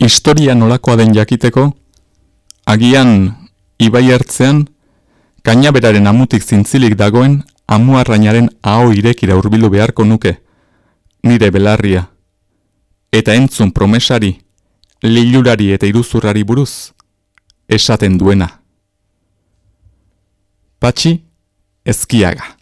historia nolakoa den jakiteko, agian ibai ertzean, kainaberaren amutik zintzilik dagoen amuarrainaren aho irekira urbilu beharko nuke, nire belarria, eta entzun promesari, lilurari eta iruzurrari buruz, esaten duena. Patxi, ezkiaga.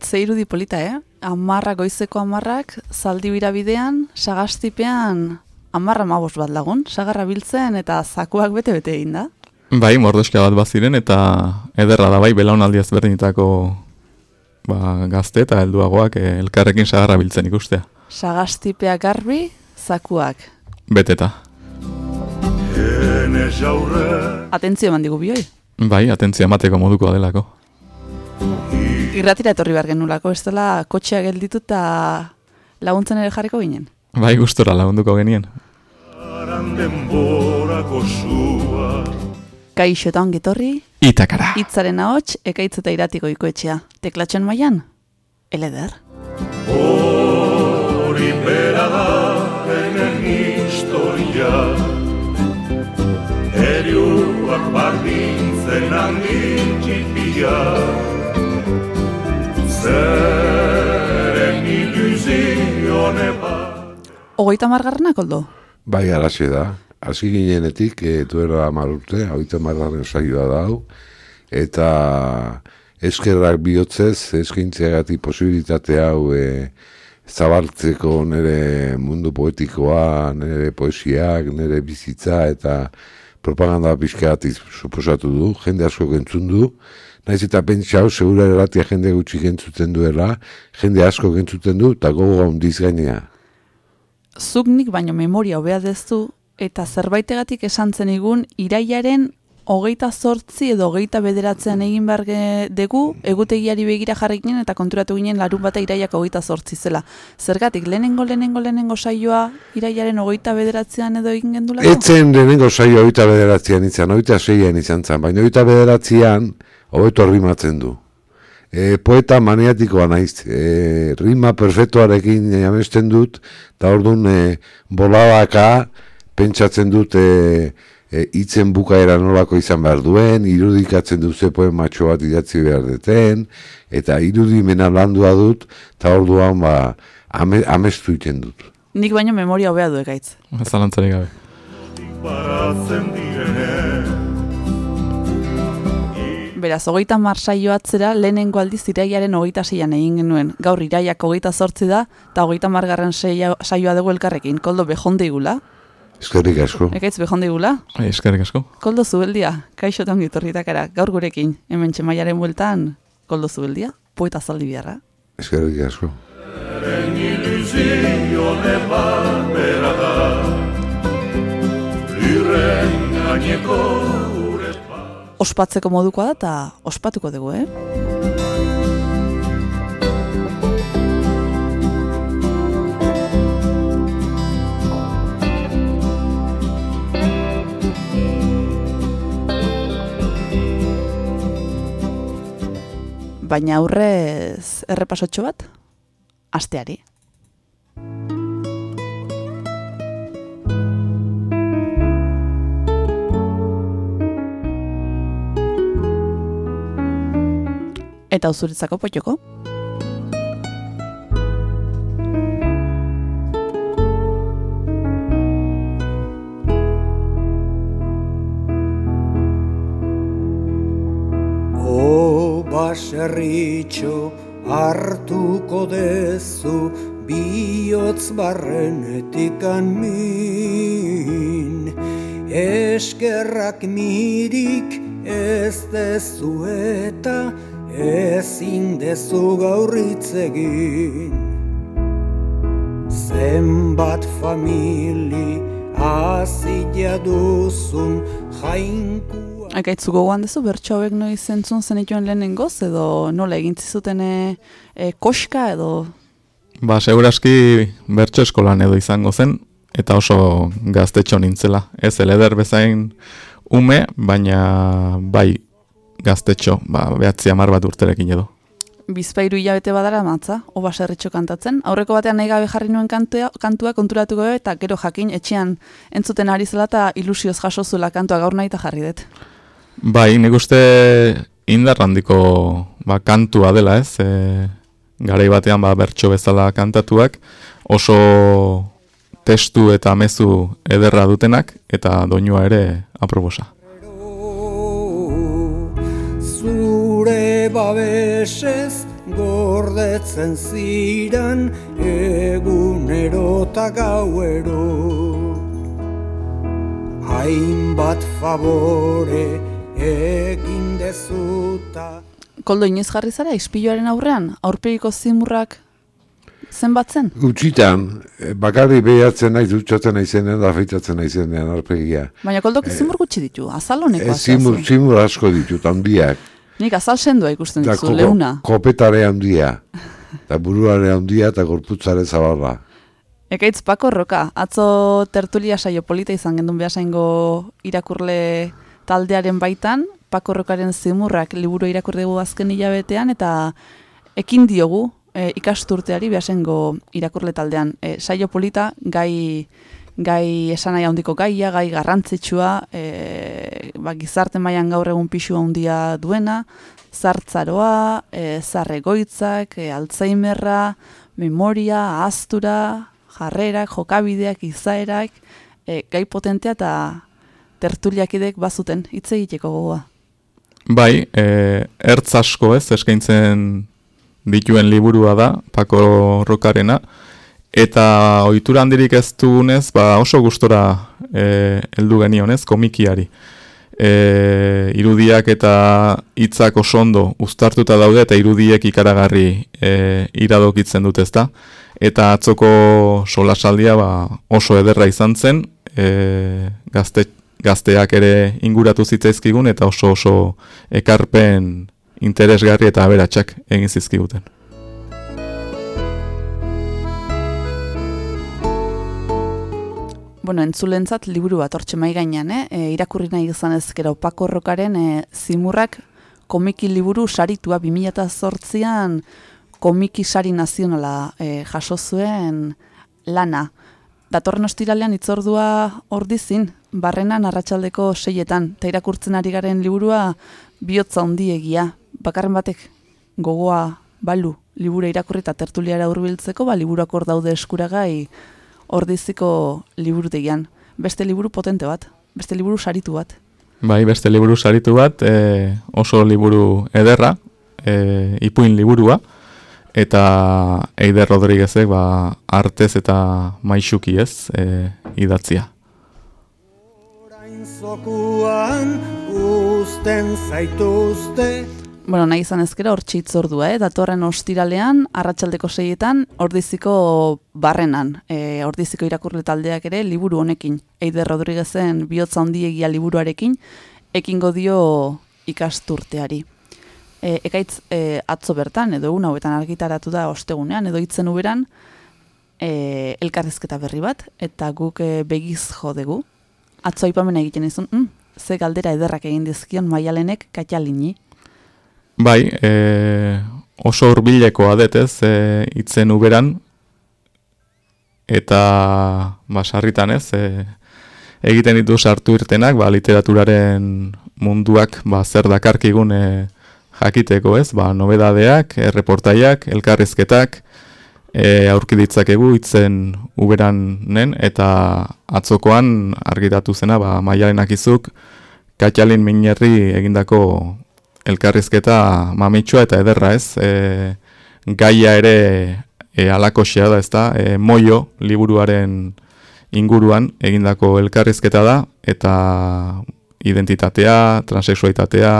Ze irudi polita, eh? Amarrak, goizeko amarrak, zaldi bidean, sagastipean, amarra mabos bat lagun, sagarra biltzen eta zakuak bete-bete egin da. Bai, mordoska bat baziren eta ederra da bai, belaunaldi ezberdinetako ba, gazte eta helduagoak eh, elkarrekin sagarra biltzen ikustea. Sagastipea garbi, zakuak. Beteta. Atentzio eman digu bioi. Bai, atentzio emateko moduko adelako irratira etorri behar genulako, ez dela kotxea gelditu eta laguntzen ere jarriko ginen. Bai, gustora lagunduko genien. Kaixo eta ongitorri. Itakara. Itzaren ahots, ekaitz eta iratiko ikoetxea. Teklatxen maian, eleder. Hori bera da, enen historia. Eriuak bardintzen handi txipia. Zeren ilusione Ogoita margarrena, koldo? Bai, araxe da. Asi ginenetik, e, duero amarurte, ogoita margarren saioa da hau. Eta eskerrak bihotzez, eskintzeagatik posibilitate hau e, zabaltzeko nire mundu poetikoa, nire poesiak, nire bizitza eta propaganda pixkeatik suposatu du, jende asko gentzun du, naiz eta pentsau, segura eratia jende gutxi gentzuten duela, jende asko gentzuten du, eta gogo handiz gainea. Zuk nik baino memoria hobea dezu, eta zerbaitegatik esan zen igun, iraiaren hogeita zortzi edo hogeita bederatzean egin behar dugu, egutegiari begira jarri ginen eta konturatu ginen larun bata iraiak hogeita zortzi zela. Zergatik, lehenengo, lehenengo, lehenengo saioa iraiaren hogeita bederatzean edo egin gendulako? Etzen lehenengo saioa hogeita bederatzean izan, hogeita zeian izan zen, baina hogeita bederatzean, hobeto rimatzen du. E, poeta maniatikoa naiz, e, rima perfektuarekin jamesten dut, eta orduan e, bolabaka pentsatzen dut e, e, itzen bukaera nolako izan behar duen, irudikatzen dut ze matxo bat idatzi behar deten, eta irudimena landua dut, eta orduan ba, ame, amestu iten dut. Nik baino memoria hobea du egaitz. Zalantzari gabe. Beraz, hogeita marsaio atzera, lehenengo aldiz iraiaren hogeita zeian egin genuen. Gaur iraiak hogeita sortzi da, eta hogeita margarren saioa dugu elkarrekin. Koldo, behonde igula? Eskerrik asko. Ekaitz behonde igula? Bai, eskerrik asko. Koldo zubeldia, kaixo eta ongitorritakara, gaur gurekin. Hemen txemaiaren bueltan, koldo zubeldia, poeta zaldi biharra. Eskerrik asko. gaineko ospatzeko modukoa da eta ospatuko dugu, eh? Baina aurrez errepasotxo bat, asteari. eta uzuretzako potxoko. O baserritxo hartuko dezu bihotz barrenetik min eskerrak mirik ez dezu eta ezin dezu gaurritzegin zenbat famili azila duzun jainku Akaitzu gogoan dezu, bertso hauek noiz zentzun zenituen lehenengoz, edo nola egin zuten e, e, koska edo... Ba, seguraski bertso eskolan edo izango zen, eta oso gaztetxo nintzela. Ez, eleder bezain ume, baina bai gaztetxo, ba, behatzi amar bat urterekin edo. Bizpairu hilabete badara matza, oba serritxo kantatzen. Aurreko batean nahi gabe jarri nuen kantua, kantua konturatuko eta gero jakin etxean entzuten ari zela eta ilusioz jaso zula kantua gaur nahi eta jarri dut. Bai, nik uste indar handiko ba, kantua dela ez, e, garai batean ba, bertso bezala kantatuak, oso testu eta mezu ederra dutenak, eta doinua ere aprobosa. Babesez gordetzen ziran egunero eta gauero Hainbat favore egin dezuta. Koldo inoiz jarri zara, ispiloaren aurrean, aurpegiko zimurrak zenbatzen? Gutxitan, eh, bakarri behatzen naiz, dutxatzen naizenean, da feitatzen naizenean aurpegia. Baina Koldo e, zimur gutxi ditu, azal honeko e, zimur, zimur asko ditu, handiak. Nik azal sendua ikusten ditu, leuna. Kopetare handia, eta buruare handia, eta gorputzare zabarra. Ekaitz pako roka, atzo tertulia saio polita izan gendun behasaingo irakurle taldearen baitan, pakorrokaren zimurrak liburu irakurregu azken hilabetean, eta ekin diogu e, ikasturteari behasengo irakurle taldean. E, saio polita, gai, gai esan nahi handiko gaia, gai garrantzitsua, e, ba, gizarte mailan gaur egun pixua handia duena, zartzaroa, e, zarregoitzak, e, altzaimerra, memoria, astura, jarrerak, jokabideak, izaerak, e, gai potentea eta tertuliakidek bazuten hitz egiteko gogoa. Bai, e, ertz asko ez, eskaintzen dituen liburua da, Pako Rokarena, eta ohitura handirik ez dugunez, ba oso gustora e, heldu genionez, komikiari. E, irudiak eta hitzak oso ondo uztartuta daude eta irudiek ikaragarri e, iradokitzen dut ezta. Eta atzoko solasaldia ba, oso ederra izan zen, e, gazte, gazteak ere inguratu zitzaizkigun eta oso oso ekarpen interesgarri eta aberatsak egin zizkiguten. Bueno, entzulentzat liburu bat hortxe mai gainean, eh? E, irakurri nahi izan ezkera opakorrokaren e, zimurrak komiki liburu saritua 2008an komiki sari nazionala e, jaso zuen lana. Datorren ostiralean itzordua ordizin, barrenan arratsaldeko seietan, eta irakurtzen ari garen liburua bihotza handiegia. Bakarren batek gogoa balu libura irakurri eta tertuliara hurbiltzeko ba liburuak hor daude eskuragai ordiziko liburutegian. Beste liburu potente bat, beste liburu saritu bat. Bai, beste liburu saritu bat, e, oso liburu ederra, e, ipuin liburua, eta Eider Rodriguezek ba, artez eta maixuki ez e, idatzia. Bueno, nahi izan ezkera hor txitzordua, eh? datorren ostiralean, arratsaldeko seietan, ordiziko barrenan, e, ordiziko irakurle taldeak ere, liburu honekin, Eider Rodriguezen bihotza handiegia liburuarekin, ekingo dio ikasturteari e, ekaitz e, atzo bertan, edo egun hauetan argitaratu da ostegunean, edo itzen uberan, e, elkarrezketa berri bat, eta guk e, begiz jodegu. Atzo ipamena egiten izun, mm, ze galdera ederrak egin dizkion maialenek katxalini. Bai, e, oso urbilekoa adetez e, itzen uberan, eta basarritan ez, e, egiten ditu sartu irtenak, ba, literaturaren munduak ba, zer dakarkigun e, jakiteko, ez? Ba, nobedadeak, erreportaiak, elkarrizketak, e, aurki ditzakegu itzen uberanen eta atzokoan argitatu zena, ba, maialen akizuk, katxalin minerri egindako elkarrizketa mamitsua eta ederra ez, e, gaia ere e, alakoxea da ez da, e, moio liburuaren inguruan egindako elkarrizketa da, eta identitatea, transexualitatea,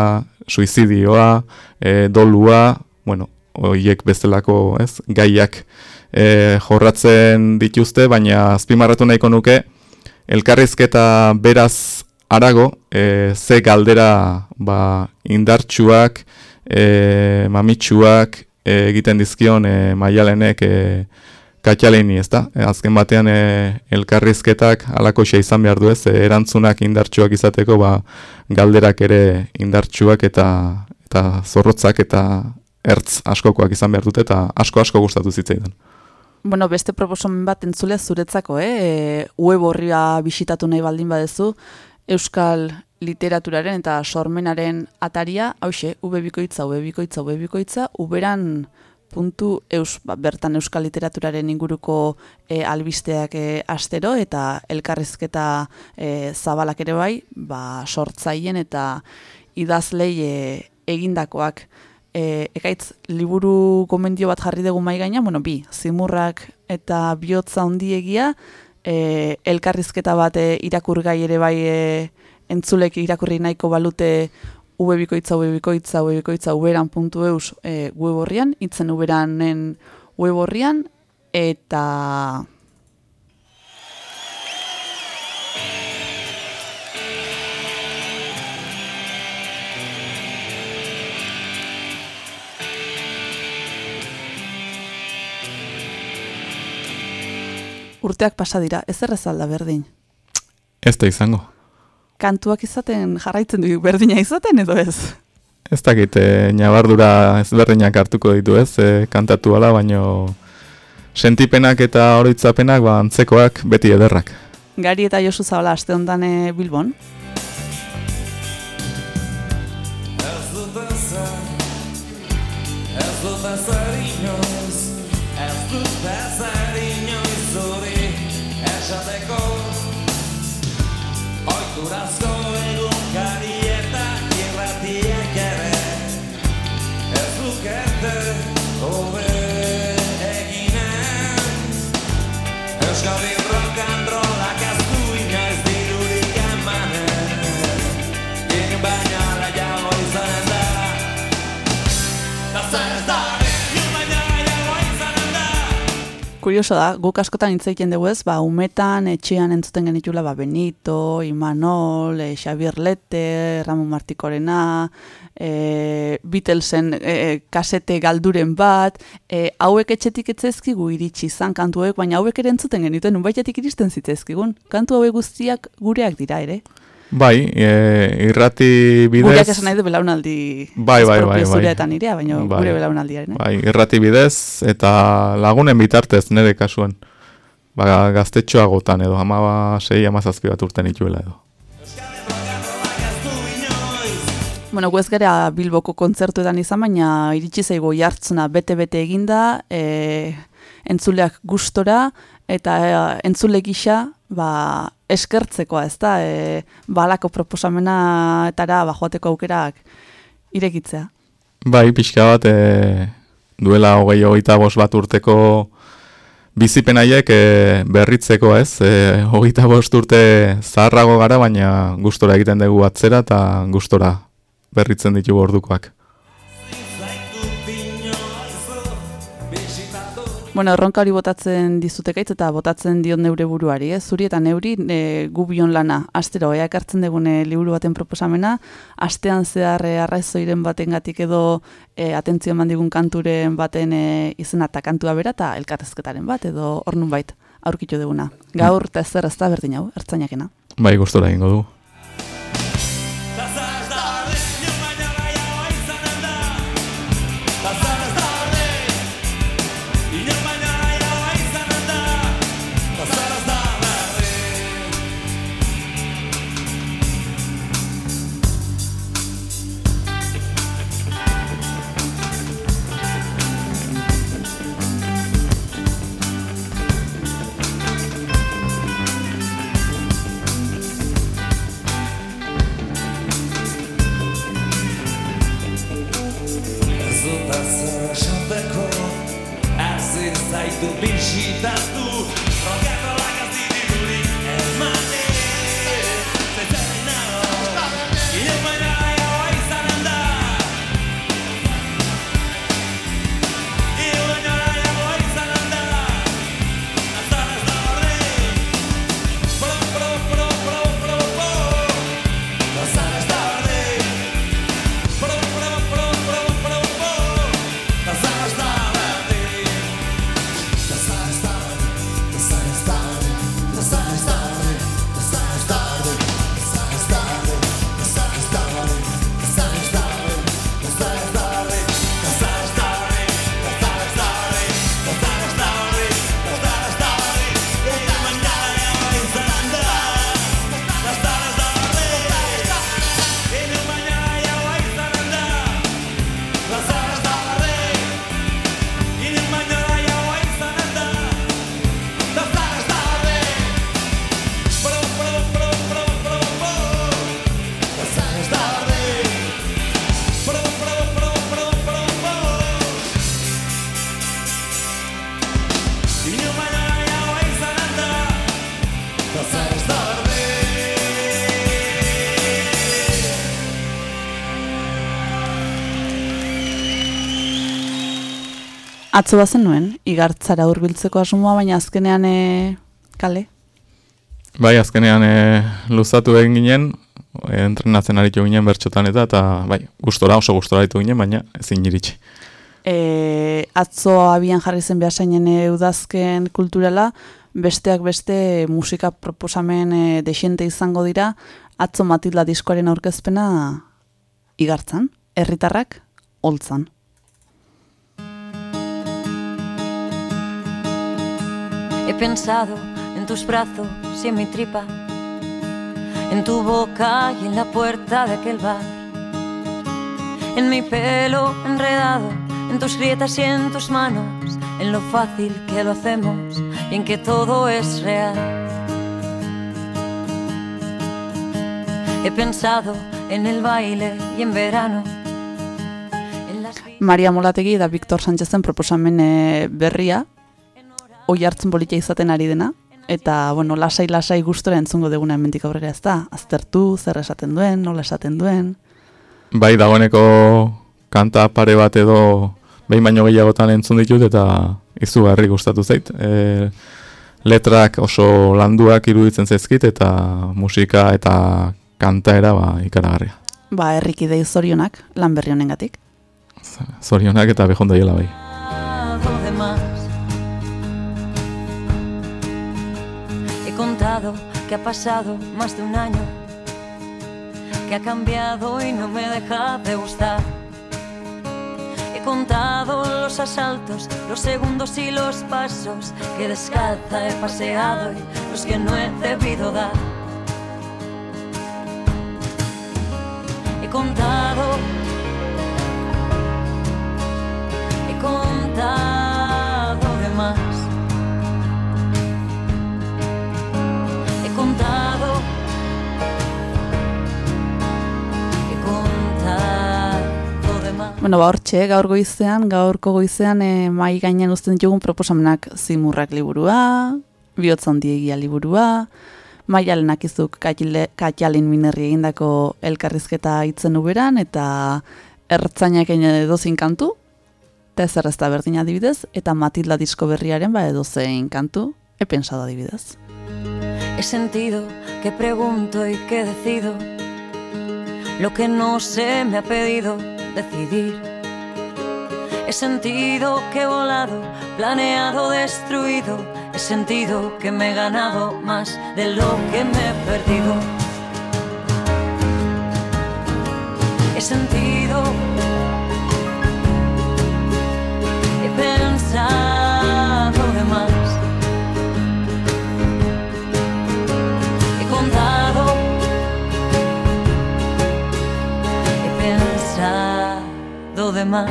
suizidioa, e, dolua, bueno, oiek bestelako ez, gaiak e, jorratzen dituzte, baina azpimarratu nahiko nuke, elkarrizketa beraz arago, e, ze galdera ba, indartsuak, e, mamitsuak e, egiten dizkion e, maialenek e, katxaleini, ez da? E, azken batean e, elkarrizketak alako izan behar du ez, e, erantzunak indartsuak izateko, ba, galderak ere indartsuak eta eta zorrotzak eta ertz askokoak izan behar dute eta asko-asko gustatu zitzaidan. Bueno, beste proposomen bat entzule zuretzako, eh? E, web horria bisitatu nahi baldin badezu, Euskal literaturaren eta sormenaren ataria, hause, ubebikoitza, ubebikoitza, ubebikoitza, uberan puntu eus, ba, bertan euskal literaturaren inguruko e, albisteak e, astero eta elkarrizketa e, zabalak ere bai, ba, sortzaien eta idazlei e, egindakoak. E, ekaitz liburu gomendio bat jarri dugu mai gaina, bueno, bi, zimurrak eta bihotza handiegia, e, elkarrizketa bat e, irakurgai ere bai e, entzulek irakurri nahiko balute ubebikoitza, ubebikoitza, ubebikoitza, uberan.eus e, web horrian, itzen uberanen web horrian, eta urteak pasa dira, ez errezalda berdin. Ez da izango. Kantuak izaten jarraitzen du berdina izaten edo ez? Ez dakit, e, nabardura ez berdinak hartuko ditu ez, e, kantatu ala, baino sentipenak eta oroitzapenak ba, antzekoak beti ederrak. Gari eta Josu Zabala, aste ondan e, Bilbon. Kurioso da, guk askotan hitz egiten dugu ez, ba, umetan, etxean entzuten genitula, ba, Benito, Imanol, e, Xavier Lete, Ramon Martikorena, e, Beatlesen e, kasete galduren bat, e, hauek etxetik etzezkigu iritsi izan kantu baina hauek ere entzuten genituen, unbaitetik iristen zitzezkigun. Kantu hauek guztiak gureak dira ere. Bai, e, irrati bidez... Gureak esan nahi du belaunaldi... Bai, bai, bai. bai. eta nirea, baina bai. gure belaunaldiaren. Bai, irrati bidez eta lagunen bitartez nire kasuen. Ba, gaztetxoagotan edo, ama ba, sei amazazpi bat urten ituela edo. Bueno, guez gara Bilboko kontzertuetan izan, baina iritsi zaigo jartzuna bete-bete eginda, e, entzuleak gustora, eta e, entzule gisa, ba, eskertzekoa, ez da, e, balako proposamena etara ba, joateko aukerak irekitzea. Bai, pixka bat, e, duela hogei hogeita bost bat urteko bizipenaiek e, berritzeko ez, e, hogeita bost urte zaharrago gara, baina gustora egiten dugu atzera eta gustora berritzen ditugu ordukoak. Bueno, erronka hori botatzen dizutekaitz eta botatzen diot neure buruari, eh? zuri eta neuri e, gubion lana. Astero, ea ekartzen degune liburu baten proposamena, astean zehar e, arraizoiren baten gatik edo e, atentzio digun kanturen baten e, izena eta kantua bera eta elkarrezketaren bat edo ornun bait aurkitu deguna. Gaur eta zer ez da berdin hau, ertzainakena. Bai, gustora egingo du. Atzo bazen nuen, igartzara hurbiltzeko asmoa, baina azkenean e, kale. Bai, azkenean e, luzatu egin ginen, e, entrenatzen aritu ginen bertxotan eta, eta bai, gustora, oso gustora ditu ginen, baina ezin iritsi. E, atzo abian jarri zen behasainen e, udazken kulturala, besteak beste musika proposamen e, desente izango dira, atzo Matilda diskoaren aurkezpena igartzan, herritarrak holtzan. He pensado en tus brazos y en mi tripa, en tu boca y en la puerta de aquel bar, en mi pelo enredado, en tus grietas y en tus manos, en lo fácil que lo hacemos y en que todo es real. He pensado en el baile y en verano. en las Maria Molategi da Victor Sánchezen proposamen e, berria, oi hartzen politia izaten ari dena, eta, bueno, lasai-lasai gustora entzungo deguna hemendik aurrera ez da, aztertu, zer esaten duen, nola esaten duen, Bai, dagoeneko kanta pare bat edo behin baino gehiagotan entzun ditut eta izugarri gustatu zait. E, letrak oso landuak iruditzen zaizkit eta musika eta kantaera ba, ikaragarria. ba, herrikidei zorionak, lan berri honengatik. Zorionak eta behonda hiela bai. Contado que ha pasado más de un año, que ha cambiado y no me deja de gustar. He contado los asaltos, los segundos y los pasos que descalza he paseado y los que no he debido dar. He contado Bueno, ba, hortxe, gaur goizean, gaurko goizean, e, mai gainean uzten ditugun proposamenak zimurrak liburua, bihotz handiegia liburua, maialenak izuk katjalin minerri egindako elkarrizketa itzen uberan, eta ertzainak edozin kantu, eta ez da berdin adibidez, eta Matilda disko berriaren ba edozein kantu, he pensado adibidez. He sentido que pregunto y que decido lo que no se me ha pedido decidir. He sentido que he volado, planeado, destruido. He sentido que me he ganado más de lo que me he perdido. He sentido, he pensado más.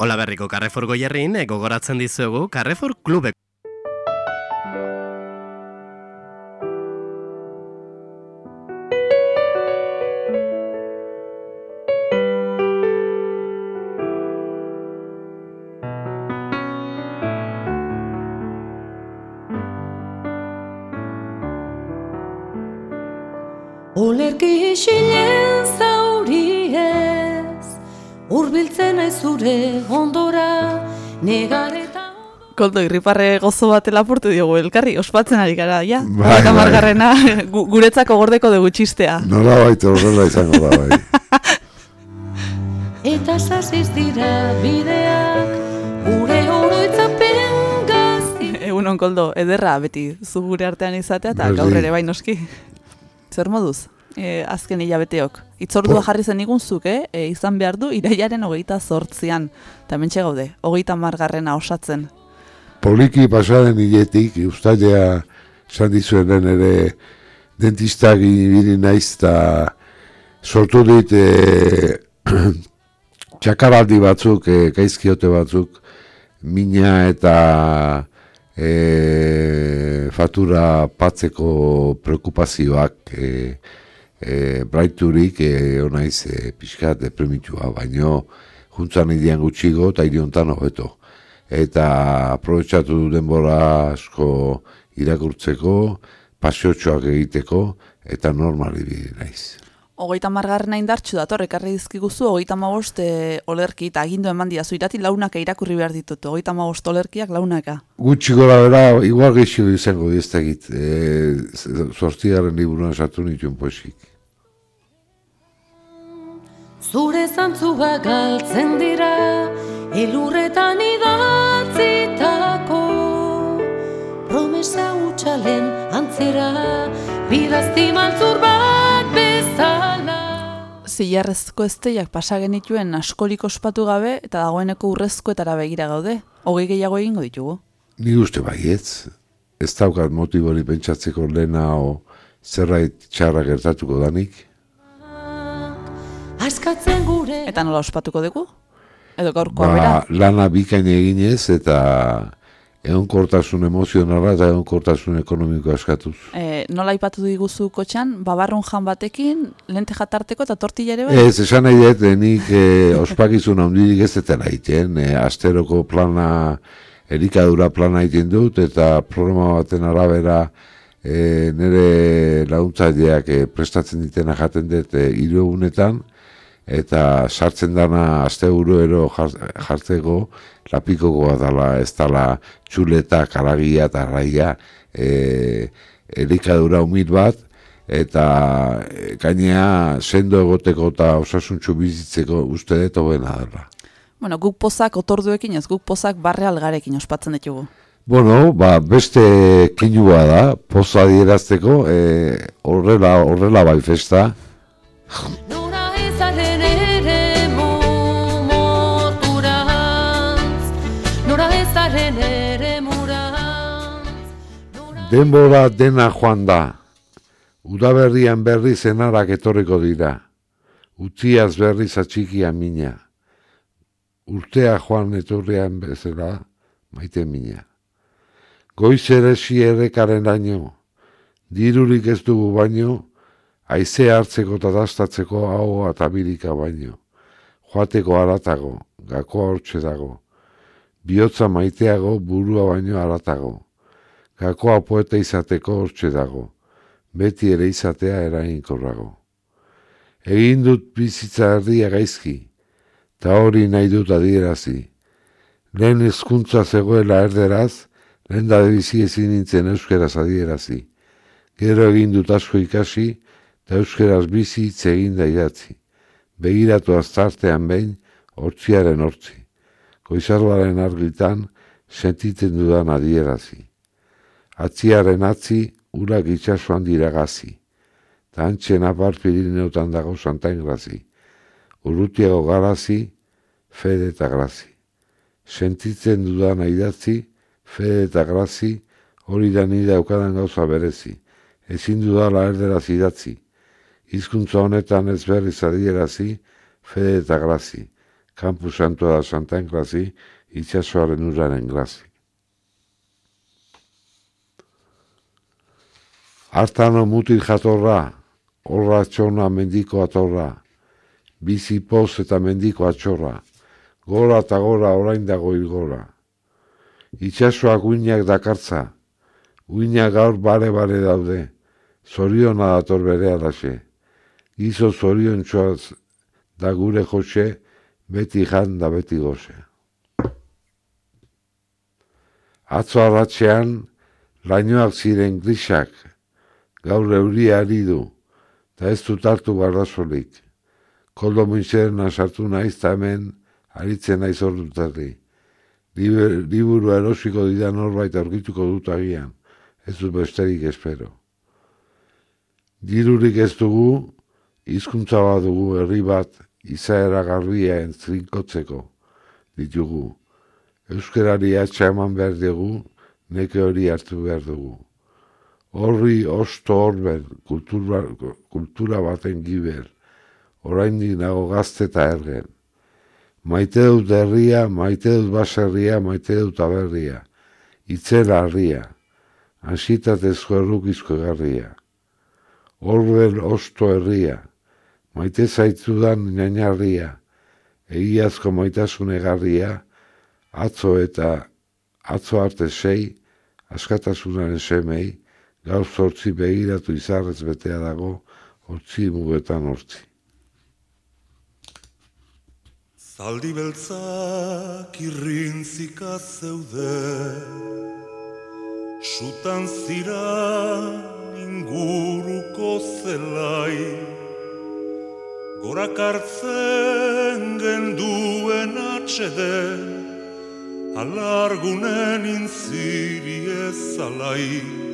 Ola berriko Carrefour goierrin eh, gogoratzen dizuegu Carrefour Klubek zure ondora, negareta Koldo, irriparre gozo bat lapurtu diogu elkarri, ospatzen ari gara, ja? Bai, bai. margarrena, gu, guretzako gordeko dugu txistea. Nola baita horrela izango da, bai. eta sasiz dira bideak, gure oroitzapen gazti. Egun Koldo, ederra beti zu gure artean izatea eta gaur ere bai noski. Zer moduz? E, azken hilabeteok. Itzordua jarri zen igunzuk, eh? E, izan behar du irailaren hogeita zortzian. Eta mentxe gaude, hogeita margarrena osatzen. Poliki pasaden hiletik, ustailea esan dizuenen ere dentistak ibili naiz eta sortu dit e, txakaraldi batzuk, e, gaizkiote batzuk, mina eta e, fatura patzeko preokupazioak e, e, braiturik e, onaiz e, pixkat deprimitua, baino juntzan idian gutxigo eta iriontan hobeto. Eta aprobetsatu du denbora asko irakurtzeko, pasiotxoak egiteko, eta normali bide naiz. Hogeita margarrena indartxu dator, ekarri dizkiguzu, hogeita mabost e, olerki eta agindu eman diazu irati launaka irakurri behar ditut, hogeita mabost olerkiak launaka. Gutxi gora bera, igual gehiago izango dieztegit, e, sortziaren liburuan sartu nituen poesik. Zure zantzua galtzen dira, elurretan idatzitako Promesa utxalen antzera, bidazti maltzur bat bezala Zilarrezko esteiak pasa genituen askorik ospatu gabe eta dagoeneko urrezkoetara begira gaude. Hogei gehiago egingo ditugu. Ni uste baietz, ez daukat motibori pentsatzeko lehena o zerbait txarra gertatuko danik. Askatzen gure Eta nola ospatuko dugu? Edo gaurkoa Ba, bera? lana bikain eginez eta egonkortasun emozionala eta egonkortasun ekonomiko askatuz. E, nola ipatu diguzu kotxan, babarrun jan batekin, lente jatarteko eta tortilla ere bai? Ez, esan nahi dut, eh, nik eh, ospakizun handirik ez dutela egiten, eh, asteroko plana, erikadura plana egiten dut, eta programa baten arabera eh, nire laguntzaileak eh, prestatzen ditena jaten dut eh, hiru egunetan, eta sartzen dana aste ero jar- jartzeko lapikokoa dala, ez dala txuleta, karagia eta raia, e, elikadura humil bat, eta e, gainea sendo egoteko eta osasuntxu bizitzeko uste dut hobena dela. Bueno, guk pozak otorduekin ez, guk pozak barre algarekin ospatzen ditugu. Bueno, ba, beste kinua da, poza dierazteko, e, horrela, horrela bai festa, denbora dena joan da, udaberrian berri zenarak etorriko dira, utziaz berriz atxikia mina, urtea joan etorrian bezala, maite mina. Goiz ere errekaren daño, dirurik ez dugu baino, haize hartzeko eta dastatzeko hau eta birika baino. Joateko aratago, gakoa hortxe dago. Bihotza maiteago, burua baino aratago. Gakoa poeta izateko hortxe dago. Beti ere izatea eraginkorrago. Egin dut bizitza erdia gaizki, eta hori nahi dut adierazi. Lehen hezkuntza zegoela erderaz, lehen da bizi ezin nintzen euskeraz adierazi. Gero egin dut asko ikasi, eta euskeraz bizi hitz egin da idatzi. Begiratu aztartean behin, hortziaren hortzi. Goizarroaren argitan, sentitzen dudan adierazi. Atziaren atzi, urak itxasuan diragazi. Ta antxen apar Pirineotan dago santain grazi. Urrutiago garazi, fede eta grazi. Sentitzen dudan idatzi, fede eta grazi, hori da nire aukadan gauza berezi. Ezin dudala erderaz idatzi. Hizkuntza honetan ez berriz adierazi, fede eta grazi. Kampu santua da santain grazi, itxasoaren uraren grazi. Artano mutil jatorra, horra txona mendiko atorra, bizi poz eta mendiko atxorra, gora eta gora orain dago ilgora. Itxasoak uinak dakartza, uinak gaur bare-bare daude, zoriona dator bere alaxe. Gizo zorion txoaz da gure joxe, beti jan da beti goze. Atzo arratxean, lainoak ziren grisak, gaur euria ari du, eta ez dut hartu barrasolik. Koldo muixerena sartu naiz eta hemen aritzen naiz ordutarri. Liburu erosiko didan norbait aurkituko dut agian, ez dut besterik espero. Dirurik ez dugu, hizkuntza bat dugu herri bat, izaera garbia entzrinkotzeko ditugu. Euskarari atxa eman behar dugu, neke hori hartu behar dugu. Horri osto horben, kultura, kultura baten giber, oraindik nago gazte eta ergen. Maite dut herria, maite dut baserria, maite dut aberria. Itzela harria, ansitatezko errukizko garria. Orben osto herria, maite zaitzudan nainarria, egiazko maitasun egarria, atzo eta atzo arte sei, askatasunaren semei, gaur zortzi begiratu izarrez betea dago, hortzi mugetan hortzi. Zaldi beltzak irrintzika zeude, sutan zira inguruko zelai, gorak hartzen genduen atxede, alargunen intziri ezalai,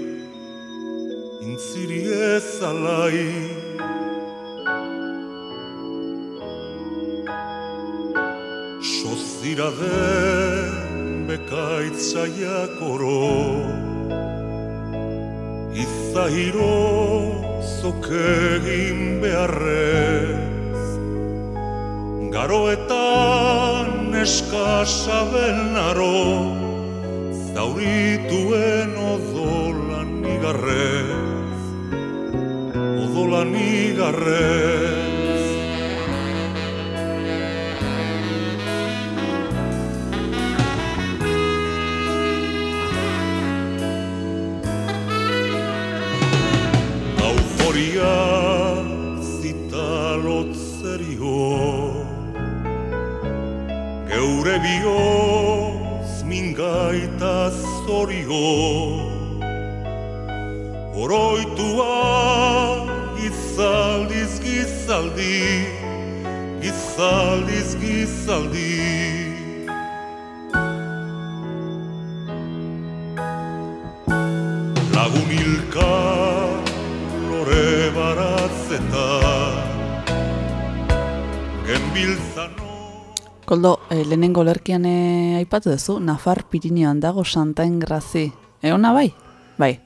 intziri ezalai. Sozira den bekaitzaiak oro Izahiro zokegin beharrez Garoetan eskasabel naro Zaurituen odolan igarrez Odolan igarrez Euforia zitalotzerio Geure bioz mingaita zorio Oroitua gizaldiz gizaldi Gizaldiz gizaldi Lagun hilka lore baratzeta Genbiltzano Koldo, eh, lehenengo lerkian eh, aipatu duzu, Nafar Pirinioan dago Santa Engrazi. Eona bai? Bai.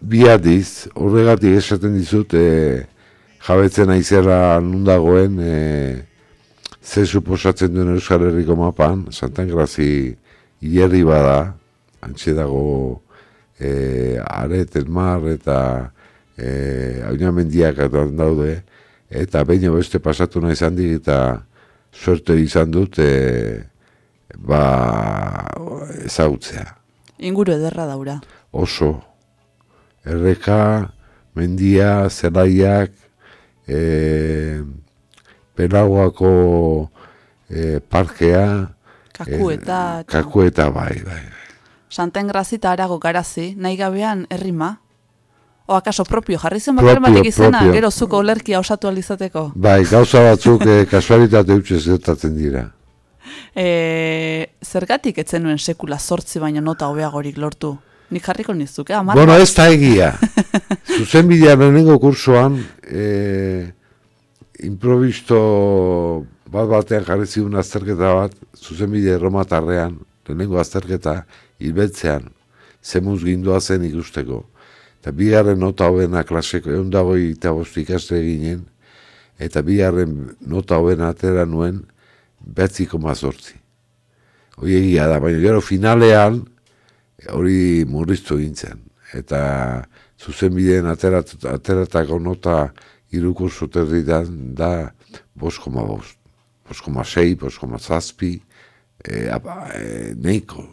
Bi aldiz, horregatik esaten dizut, e, jabetzen aizera nun dagoen, e, ze suposatzen duen Euskal Herriko mapan, Santan Grazi hierri bada, antxe dago e, aret, elmar eta e, hauna mendiak eta daude, eta baino beste pasatu nahi izan dik eta suerte izan dut e, ba, ezagutzea. Inguru ederra daura. Oso, erreka, mendia, zelaiak, e, pelagoako e, parkea, Kakueta, e, kakueta bai, bai. Santa Engrazi eta arago garazi, nahi gabean errima. O akaso propio, jarri zen bakar batek izena, propio. gero zuko olerkia osatu alizateko. Bai, gauza batzuk e, kasualitate utxez gertatzen dira. E, zergatik etzen nuen sekula sortzi baino nota hobeagorik lortu. Nik jarriko nizuke, amar Bueno, ez da egia. Zuzenbidea lehenengo kursoan, e, improvisto bat batean jarri zigun azterketa bat, zuzenbide erromatarrean, lehenengo azterketa, hilbetzean, zemuz gindua zen ikusteko. Eta bigarren nota hobena klaseko, egun dagoi eta ikasle ginen, eta bigarren nota hobena atera nuen, betziko mazortzi. Hoi egia da, baina gero finalean, hori murriztu gintzen. Eta zuzenbideen aterat, ateratako nota irukurso territan da bost koma bost. Bost koma sei, bost koma zazpi, e, apa, e, neiko.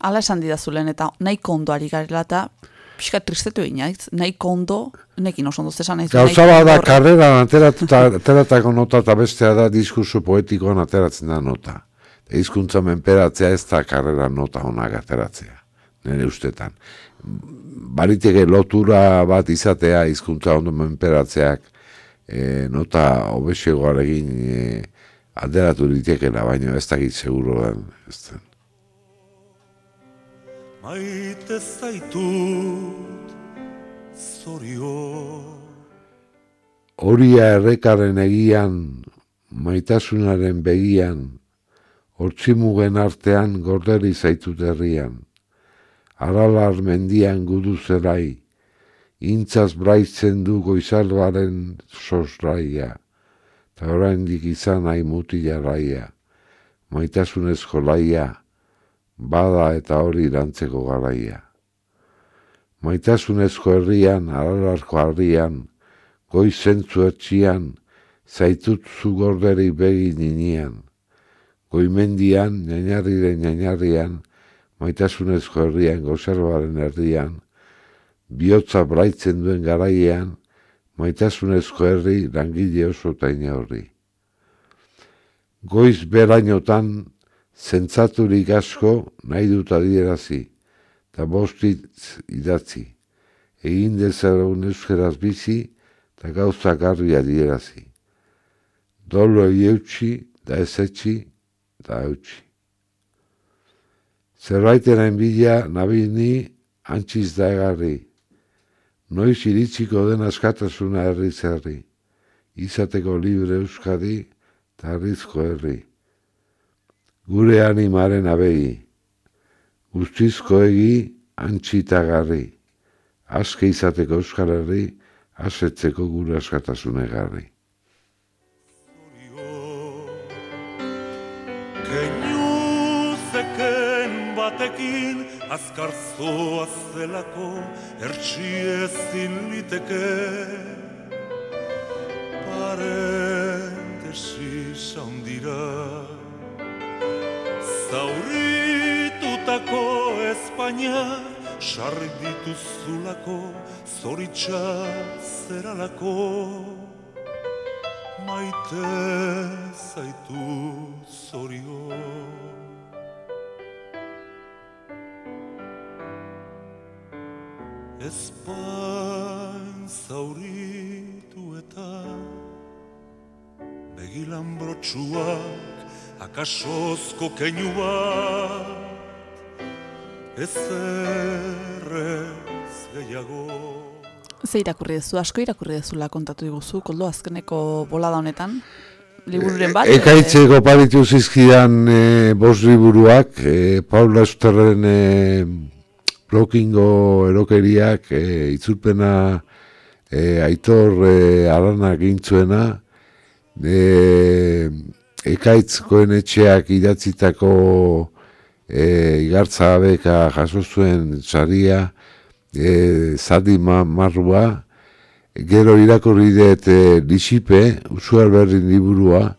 Ala esan didazulen eta nahiko ondo ari garela eta pixka tristetu egin naiz, nahiko ondo, nekin oso ondo zesan naiz. Gauza da karreran ateratako nota eta bestea da diskurso poetikoan ateratzen da nota. Hizkuntza menperatzea ez da karrera nota honak ateratzea, nire ustetan. Bariteke lotura bat izatea hizkuntza ondo menperatzeak e, nota obexegoarekin e, alderatu ditekela, baina ez dakit seguro den. Ez den. Maite zaitut zorio Horia errekaren egian, maitasunaren begian, hortzimugen artean gorderi zaitut herrian. Aralar mendian gudu zerai, intzaz braitzen du goizalbaren sosraia. eta oraindik izan nahi mutila laia, maitasunezko laia, bada eta hori irantzeko garaia. Maitasunezko herrian, aralarko herrian, goiz zentzu etxian, zaitut zugorderi begi ninian. Goimendian, nainarriren nainarrian, maitasunezko herrian, gozarbaren herrian, bihotza braitzen duen garaian, maitasunezko herri langile oso taina horri. Goiz berainotan, zentzaturik asko nahi dut adierazi, eta bostitz idatzi. Egin dezagun euskeraz bizi, eta gauza garbi adierazi. Dolo eutxi, da ezetxi, da eutxi. Zerbaitera enbidia nabini antxiz da egarri. Noiz iritsiko den askatasuna herri zerri. Izateko libre euskadi eta herrizko herri. Gure animaren abegi. Guztizko egi antxitagarri. Azke izateko euskal herri, asetzeko gure askatasune garri. Azkar zoa zelako ertsi ezin liteke. Parentesis handira. Zauritutako Espainia sarri dituzulako zoritxa zeralako. Maite zaitu zorio. Espain zauritu eta begilan brotxuak akasozko keinu bat ez errez gehiago. Ze irakurri dezu, asko irakurri dezula kontatu diguzu, koldo azkeneko bolada honetan, libururen bat? Ekaitzeko paritu zizkidan e, bost liburuak, e, Paula Esterren e, blokingo erokeriak, e, itzulpena e, aitor e, arana gintzuena, e, ekaitzkoen etxeak idatzitako e, igartza abeka jaso zuen saria, e, zadi ma, marrua, gero irakurri dut e, disipe, usual berrin liburua,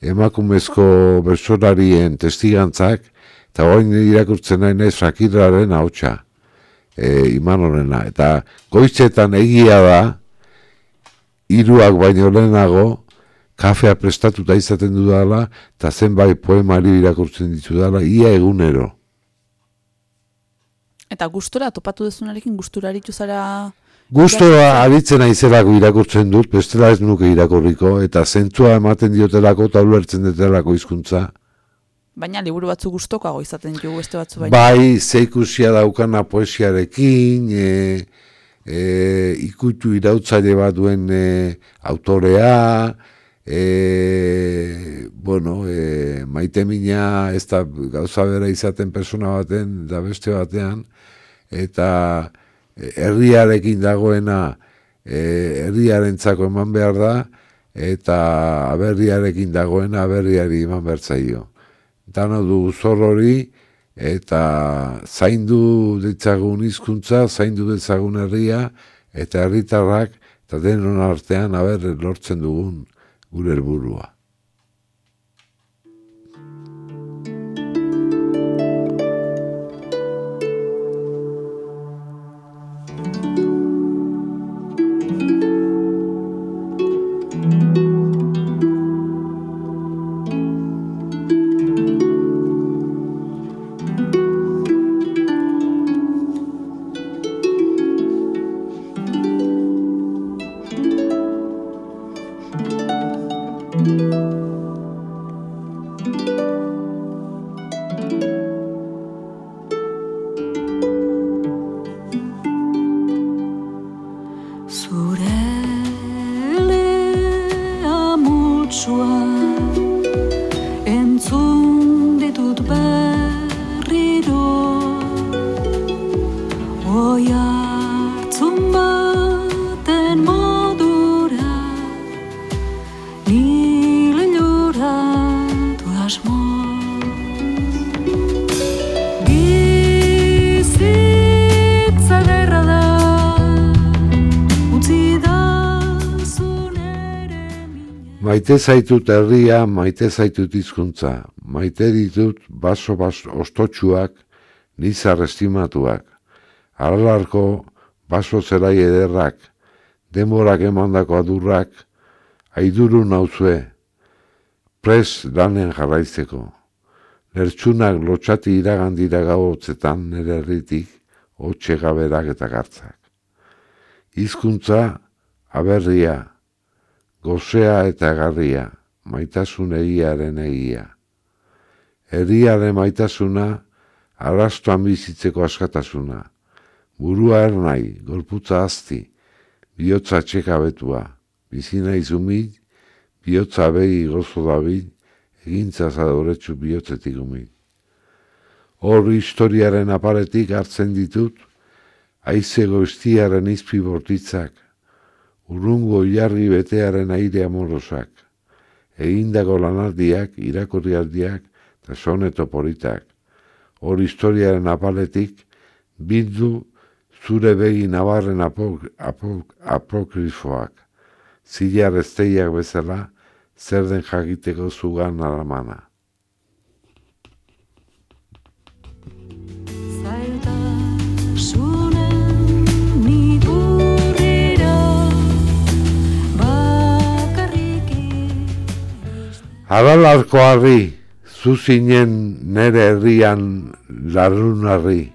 emakumezko bersolarien testigantzak, eta orain irakurtzen nahi naiz fakirraren hautsa, e, imanorena. Eta goizetan egia da, hiruak baino lehenago, kafea prestatuta izaten dudala, eta zenbait poemari irakurtzen ditu dala, ia egunero. Eta gustora, topatu dezunarekin gustura aritu zara... Gustoa aritzen aizelako irakurtzen dut, bestela ez nuke irakurriko, eta zentzua ematen diotelako eta ulertzen dutelako hizkuntza. Baina liburu batzu gustokoago izaten jo beste batzu baina. Bai, zeikusia daukana poesiarekin, e, e, ikutu irautzaile bat duen e, autorea, e, bueno, e, maite mina ez da gauza bera izaten persona baten, da beste batean, eta herriarekin dagoena e, herriarentzako eman behar da, eta aberriarekin dagoena aberriari eman behar Dano du zor hori, eta zaindu ditzagun hizkuntza, zaindu ditzagun herria, eta herritarrak, eta denon artean, aber, lortzen dugun gure helburua. baten modura nire lloratu asmoz. Maite zaitut herria, maite zaitut hizkuntza, maite ditut baso-baso ostotxuak, nizar estimatuak, aralarko baso zerai ederrak, denborak emandako adurrak, aiduru nauzue, pres lanen jarraitzeko. Lertxunak lotxati iragan dira gauotzetan nire herritik, hotxe gaberak eta gartzak. Hizkuntza aberria, gozea eta garria, maitasun egiaren egia. Herriaren maitasuna, arrastoan bizitzeko askatasuna. Burua ernai, gorputza asti, bihotza txekabetua, bizina izumit, bihotza begi gozo dabil, egintza zadoretsu bihotzetik umit. Hor historiaren aparetik hartzen ditut, aize goiztiaren izpi bortitzak, urrungo jarri betearen aire amorosak, egindako lanaldiak, irakurrialdiak, eta soneto politak. Hor historiaren apaletik, bildu zure begi nabarren apok, apok, apokrifoak, zilar esteiak bezala, zer den jakiteko zugan bakarrik Aralarko harri, zu zinen nere herrian larrunarri,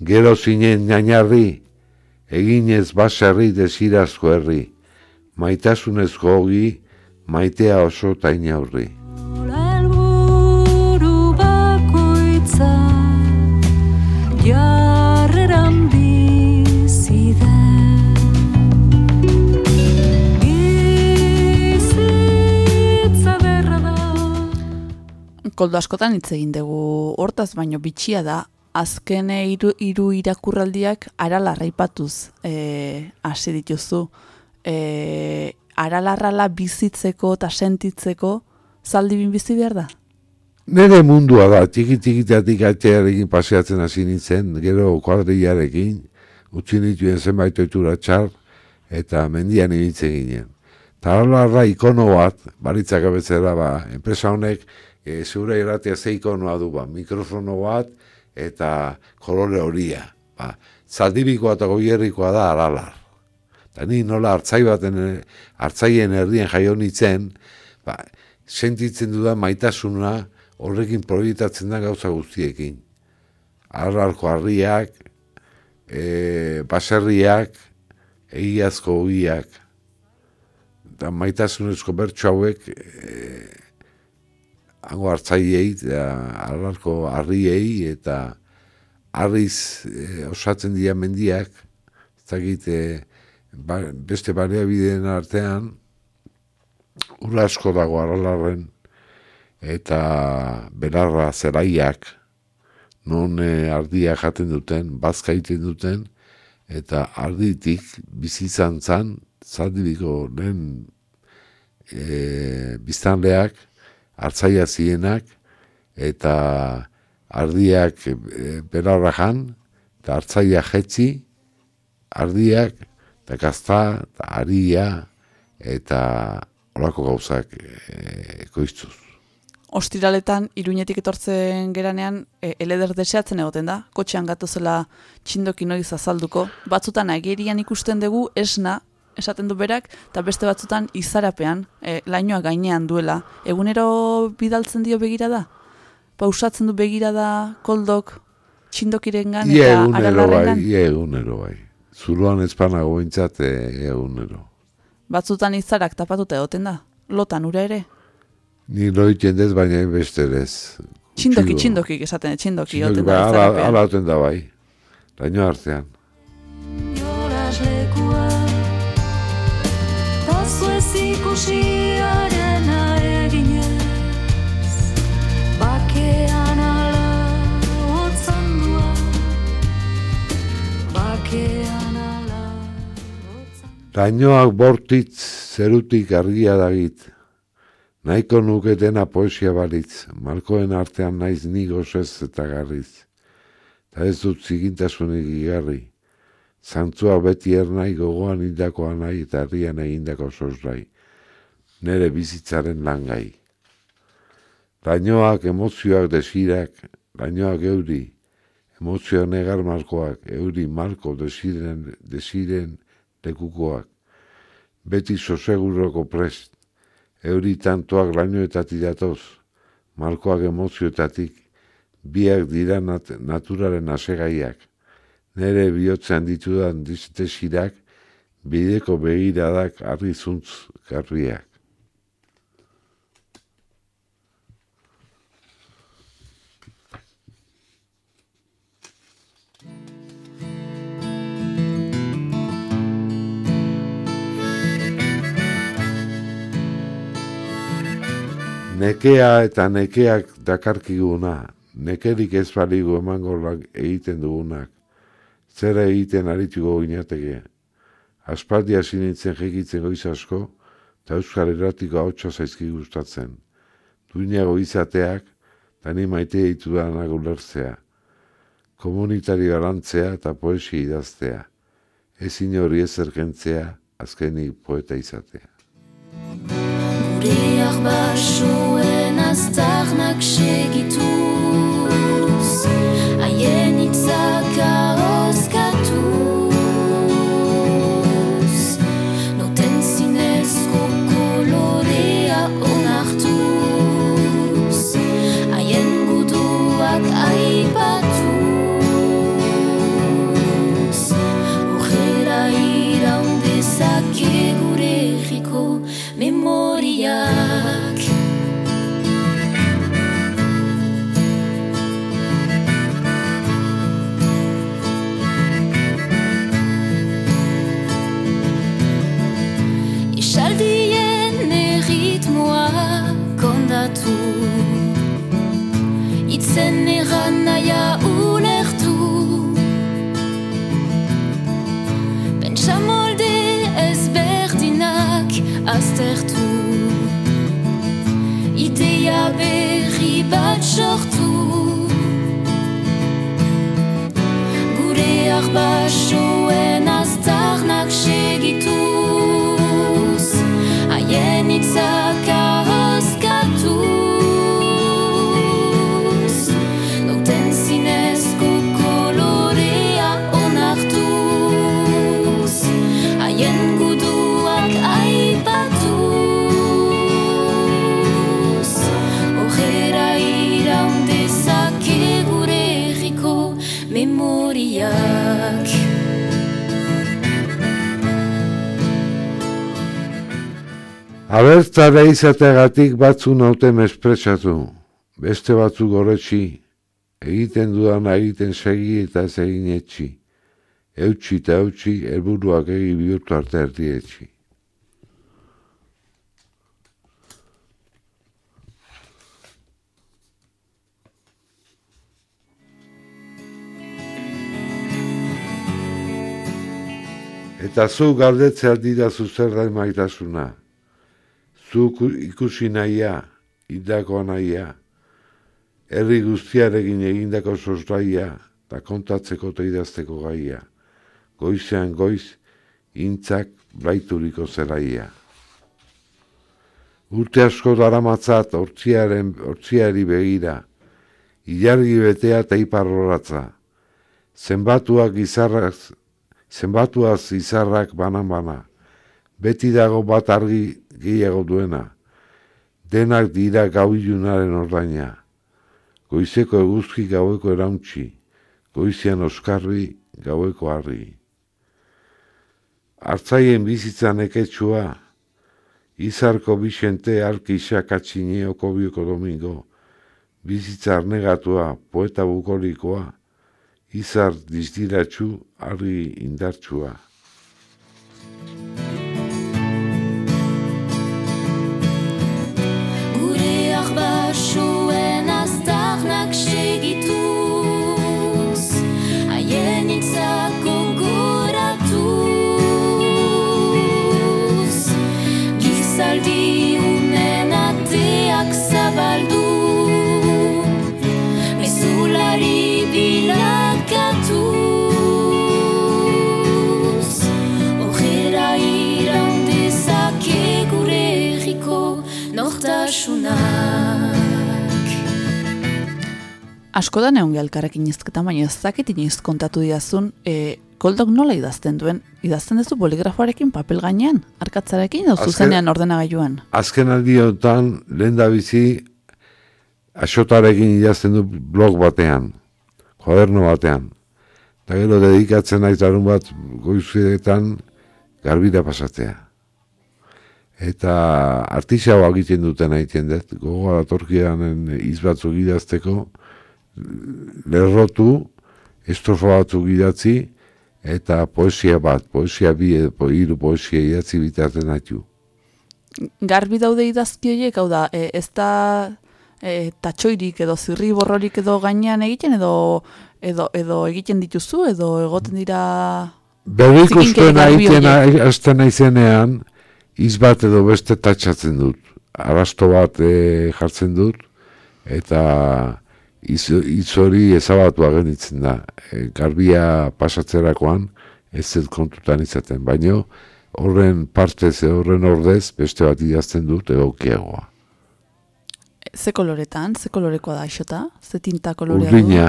gero zinen nainarri, eginez baserri desirazko herri, maitasunezko hogi, maitea oso tainaurri. helburu bakoitza jarreran bizi Koldo askotan hitz egin dugu hortaz baino bitxia da azken hiru hiru irakurraldiak aralarra aipatuz eh hasi dituzu. Eh aralarrala bizitzeko eta sentitzeko zaldibin bizi behar da. Nere mundua da, txiki txikitatik atxearekin paseatzen hasi nintzen, gero kuadrillarekin, utzi nituen zenbait oitura txar, eta mendian ibiltzen ginen. Taralarra ikono bat, baritzak abetzera ba, enpresa honek, e, zure irratia ze ikonoa du ba, mikrofono bat, eta kolore horia. Ba, zaldibikoa eta goierrikoa da aralar. Eta ni nola hartzai baten, hartzaien erdien jaio nintzen, ba, sentitzen dudan maitasuna horrekin proiektatzen da gauza guztiekin. Arrarko harriak, e, baserriak, egiazko ogiak, eta maitasunezko bertso hauek e, hango hartzaiei, eta arrarko harriei, eta harriz e, osatzen dira mendiak, ez dakit, e, ba, beste baliabideen artean, ura asko dago aralarren, eta berarra zeraiak, non e, ardia jaten duten, bazka egiten duten, eta arditik bizitzan zan, zaldibiko lehen e, biztanleak, hartzaia zienak, eta ardiak e, berarra jan, eta hartzaia jetzi, ardiak, eta gazta, eta aria, eta olako gauzak e, ekoiztuz. Ostiraletan iruñetik etortzen geranean e, eleder deseatzen egoten da, kotxean gatozela txindoki noiz azalduko. Batzutan agerian ikusten dugu esna, esaten du berak, eta beste batzutan izarapean, e, lainoa gainean duela. Egunero bidaltzen dio begira da? Pausatzen du begira da koldok txindokirengan eta bai, aralarrengan? ia egunero bai. Zuloan espanago bintzat e, egunero. Batzutan izarak tapatuta egoten da? Lotan ura ere? Ni loiten dez, baina beste ez. Txindoki, txindoki, esaten, txindoki, Txindoki, bai, da ala, ala da bai. Laino artean. Zuez ikusiarena eginez Bakean ala otzandua Bakean ala otzandua Lainoak bortitz zerutik argia dagit. Nahiko nuke dena poesia balitz, malkoen artean naiz ni gozez eta garriz. Ta ez dut zigintasunik igarri. Zantzua beti ernai gogoan indakoa nahi eta herrian egindako sosrai. Nere bizitzaren langai. Lainoak, emozioak, desirak, lainoak euri, emozioak negar markoak, euri marko desiren, desiren lekukoak, beti soseguroko prest, euri tantoak lainoetatik datoz, markoak emozioetatik, biak dira nat naturaren asegaiak, nere bihotzean ditudan desirak, bideko begiradak argi zuntz garbiak. Nekea eta nekeak dakarkiguna, nekerik ez baligu emango egiten dugunak, zera egiten arituko ginateke. Aspaldi hasi nintzen jekitzen goiz asko, eta euskal erratiko hautsa zaizki gustatzen. Duinago izateak, eta ni maite ditu danak ulertzea. Komunitario arantzea eta poesia idaztea. Ezin hori ez erkentzea, azkenik poeta izatea. Guriak basuen aztarnak segituz Haien Abertzara izateagatik batzu naute mespretsatu, beste batzu goretsi, egiten dudana egiten segi eta ez egin etxi, eutxi eta eutxi helburuak egi bihurtu arte erdietxi. Eta zu galdetzea dira zer da maitasuna. Zu ku- ikusi nahia, indako nahia, herri guztiarekin egindako sosraia, eta kontatzeko eta idazteko gaia. Goizean goiz, intzak blaituriko zelaia. Urte asko daramatzat hortziaren, hortziari begira, ilargi betea eta iparroratza. Zenbatuak izarrak, zenbatuaz izarrak banan-bana. Beti dago bat argi gehiago duena. Denak dira gau ilunaren ordaina. Goizeko eguzki gaueko erauntzi. Goizean oskarri gaueko harri. Artzaien bizitza neketsua, Izarko Bixente Arkisa Katxineo Kobioko Domingo, bizitza arnegatua, poeta bukolikoa, izar dizdiratxu, argi indartsua. wnętrzach. Asko da neon elkarrekin izketan, baina ez dakit inoiz kontatu diazun, e, koldok nola idazten duen? Idazten duzu boligrafoarekin papel gainean? Arkatzarekin edo zuzenean ordenagailuan? Azken aldiotan, lehen da bizi, asotarekin idazten du blog batean, kuaderno batean. Eta gero dedikatzen naiz larun bat goizuetan garbira pasatzea. Eta artisaua egiten duten egiten dut, gogoa datorkianen iz batzuk idazteko, lerrotu, estrofa batzuk idatzi, eta poesia bat, poesia bi edo hiru poesia idatzi bitarten naitu. Garbi daude idazki horiek, hau da, e, ez da e, tatxoirik edo zirri borrorik edo gainean egiten edo edo edo egiten dituzu edo egoten dira Berrikusten Zikinkeri garbi aiten horiek. hasten naizenean, iz bat edo beste tatxatzen dut. Arrasto bat e, jartzen dut, eta iz hori ezabatua genitzen da. E, garbia pasatzerakoan, ez dut kontutan izaten, baino horren partez, edo horren ordez, beste bat idazten dut egokiagoa. ze koloretan, ze kolorekoa da aixota, ze tinta kolorea? Urdina,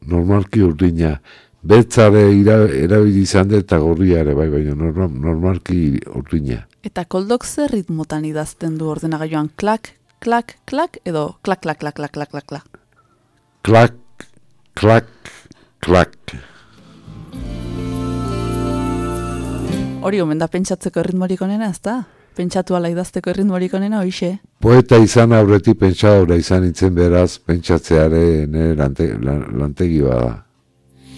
normalki urdina. Beltzare ira- erabili izan dut eta gorriare, bai, baina normal, normalki urdina. Eta koldok zer ritmotan idazten du ordenagailuan klak, klak, klak edo klak, klak, klak, klak, klak, klak, klak. Klak, klak, klak. Hori omen da pentsatzeko erritmorik onena, ez da? Pentsatu ala idazteko erritmorik onena, hoxe. Poeta izan aurretik pentsadora izan nintzen beraz, pentsatzeare nire lante, lan- lantegi bada.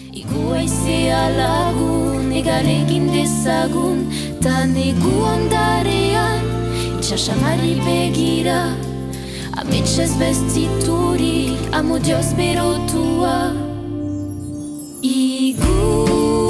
Igu aizea lagun, egarekin dezagun, ta negu ondarean, itxasamari begira, Amici sbestituri, amo Dios pero tua. Igor.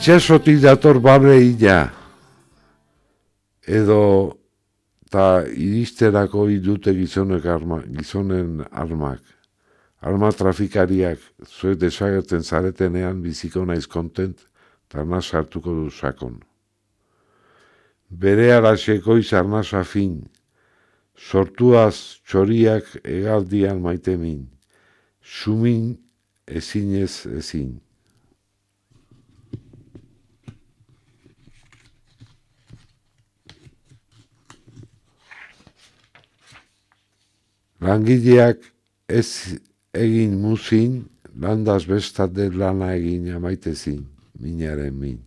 Itxasotik dator babe ila, edo ta iristerako idute gizonek arma, gizonen armak. Arma trafikariak zuek desagertzen zaretenean biziko naiz kontent, eta arnaz hartuko du sakon. Bere araxeko izarnasa fin, sortuaz txoriak egaldian maite min, sumin ezinez ezin. Langileak ez egin muzin, landaz bestate lana egin amaitezin, minaren min.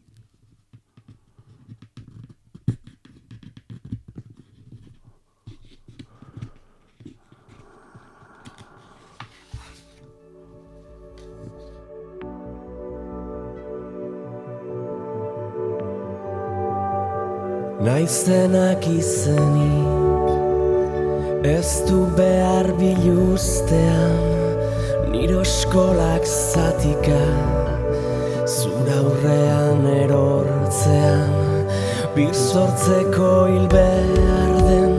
Naizenak izenik Ez du behar biluztean Niro eskolak zatika Zura aurrean erortzean. Bizortzeko hil behar den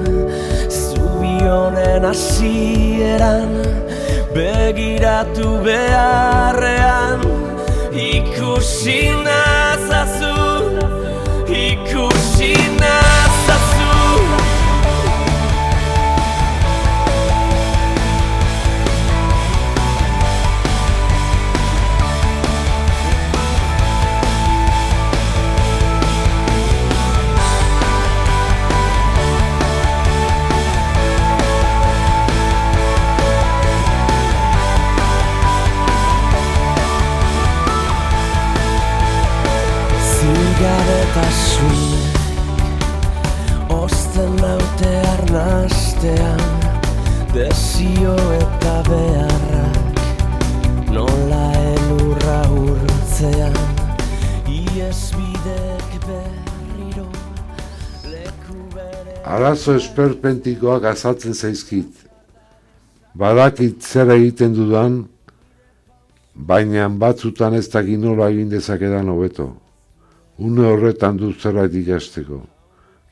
Zubi honen hasieran Begiratu beharrean. Ikusi nazazu Jabetasunek Osten naute arnastean Desio eta beharrak Nola elurra urtzean Iesbidek berriro Leku bere Arazo esperpentikoak azaltzen zaizkit. Badakit zer egiten dudan, baina batzutan ez dakit nola egin dezakedan hobeto. Une horretan dut zerbait ikasteko,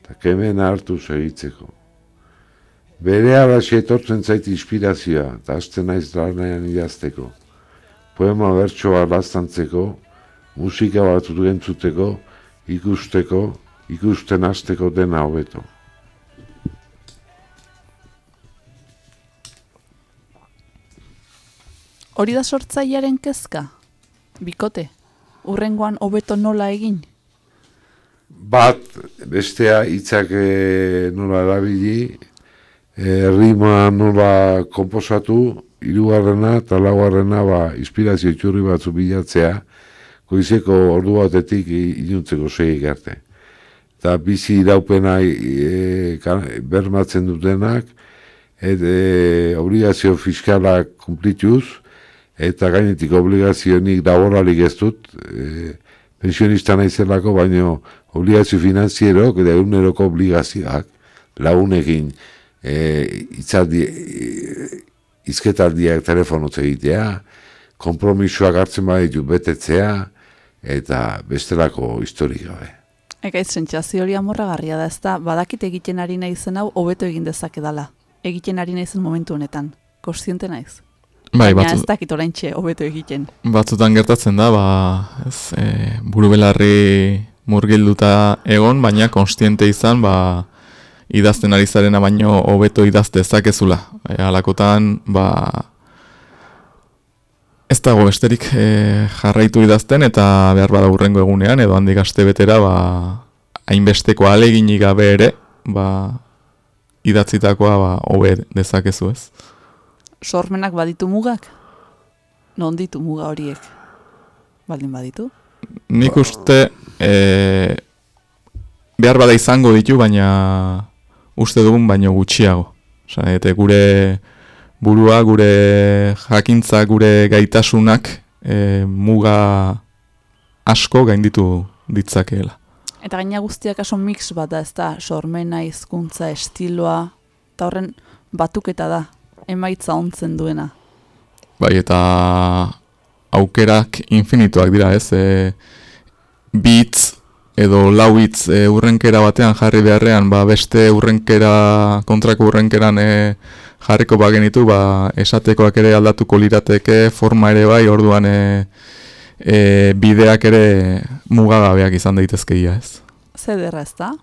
eta kemena hartu segitzeko. Bere araxe etortzen zait inspirazioa, eta hasten naiz lanean idazteko. Poema bertsoa lastantzeko, musika batzuk entzuteko, ikusteko, ikusten hasteko dena hobeto. Hori da sortzailearen kezka? Bikote, urrengoan hobeto nola egin? Bat, bestea hitzak e, nola erabili, e, rima nola komposatu, hirugarrena eta laugarrena ba, inspirazio txurri batzu bilatzea, goizeko ordu batetik iluntzeko seik arte. Eta bizi iraupena e, ka- bermatzen dutenak, et, e, obligazio fiskalak kumplituz, eta gainetik obligazionik laboralik ez dut, e, pensionista naizelako, baino obligazio finanzierok eta eguneroko obligazioak lagunekin e, itzaldi, e, izketaldiak telefonotze egitea, kompromisoak hartzen baditu betetzea, eta bestelako historik gabe. Ekaiz sentsazio hori amorragarria da, ezta badakit egiten ari naizen hau hobeto egin dezakedala. Egiten ari naizen momentu honetan. Kontziente naiz. Bai, batzu, ez dakit oraintxe hobeto egiten. batzutan gertatzen da, ba, ez, e, buru belarri murgilduta egon, baina konstiente izan, ba, idazten ari zarena baino hobeto idaz dezakezula. E, alakotan, ba, ez dago besterik e, jarraitu idazten eta behar bada urrengo egunean edo handik aste betera ba, hainbesteko aleginik gabe ere ba, idatzitakoa ba, hobe dezakezu ez. Sormenak baditu mugak? Non ditu muga horiek? Baldin baditu? Nik uste e, behar bada izango ditu, baina uste dugun baino gutxiago. Osa, eta gure burua, gure jakintza, gure gaitasunak e, muga asko gainditu ditzakeela. Eta gaina guztiak aso mix bat da, ez da, sormena, hizkuntza, estiloa, eta horren batuketa da, emaitza ontzen duena. Bai, eta aukerak infinituak dira, ez? E, bitz edo lau hitz e, urrenkera batean jarri beharrean, ba, beste urrenkera, kontrako urrenkeran e, jarriko bagenitu, ba, esatekoak ere aldatuko lirateke, forma ere bai, orduan e, e, bideak ere mugagabeak izan daitezkeia, ez? Zederra ez da?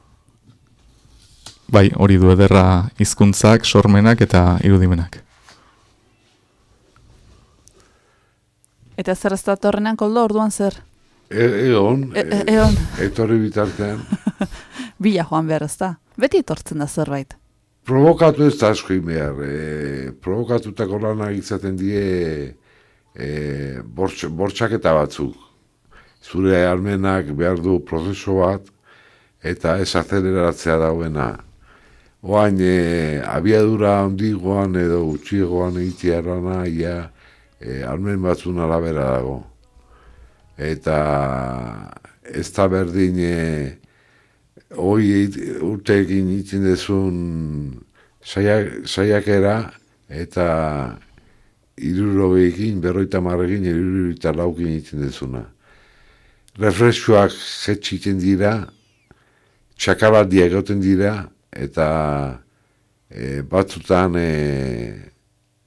Bai, hori du ederra hizkuntzak, sormenak eta irudimenak. Eta zer ez da torrenean koldo, orduan zer? E, egon, E- e- egon. etorri bitartean, Bila joan behar ez da? Beti etortzen da zerbait. provokatu ez da asko behar. E, provokatutako lanak izaten die e, bortx, bortxaketa batzuk. Zure almenak behar du prozeso bat, eta ez azeleratzea dauena. Oain, e, abiadura handigoan edo gutxiagoan egitea erana, ia, e, almen batzun arabera dago. Eta ez da berdin e, hoi urteekin itzen dezun saiak, saiakera eta irurogeikin, berroita marrekin, irurogeita laukin itzen dezuna. Refrexuak zetxiten dira, txakabaldia egoten dira, eta e, batzutan e,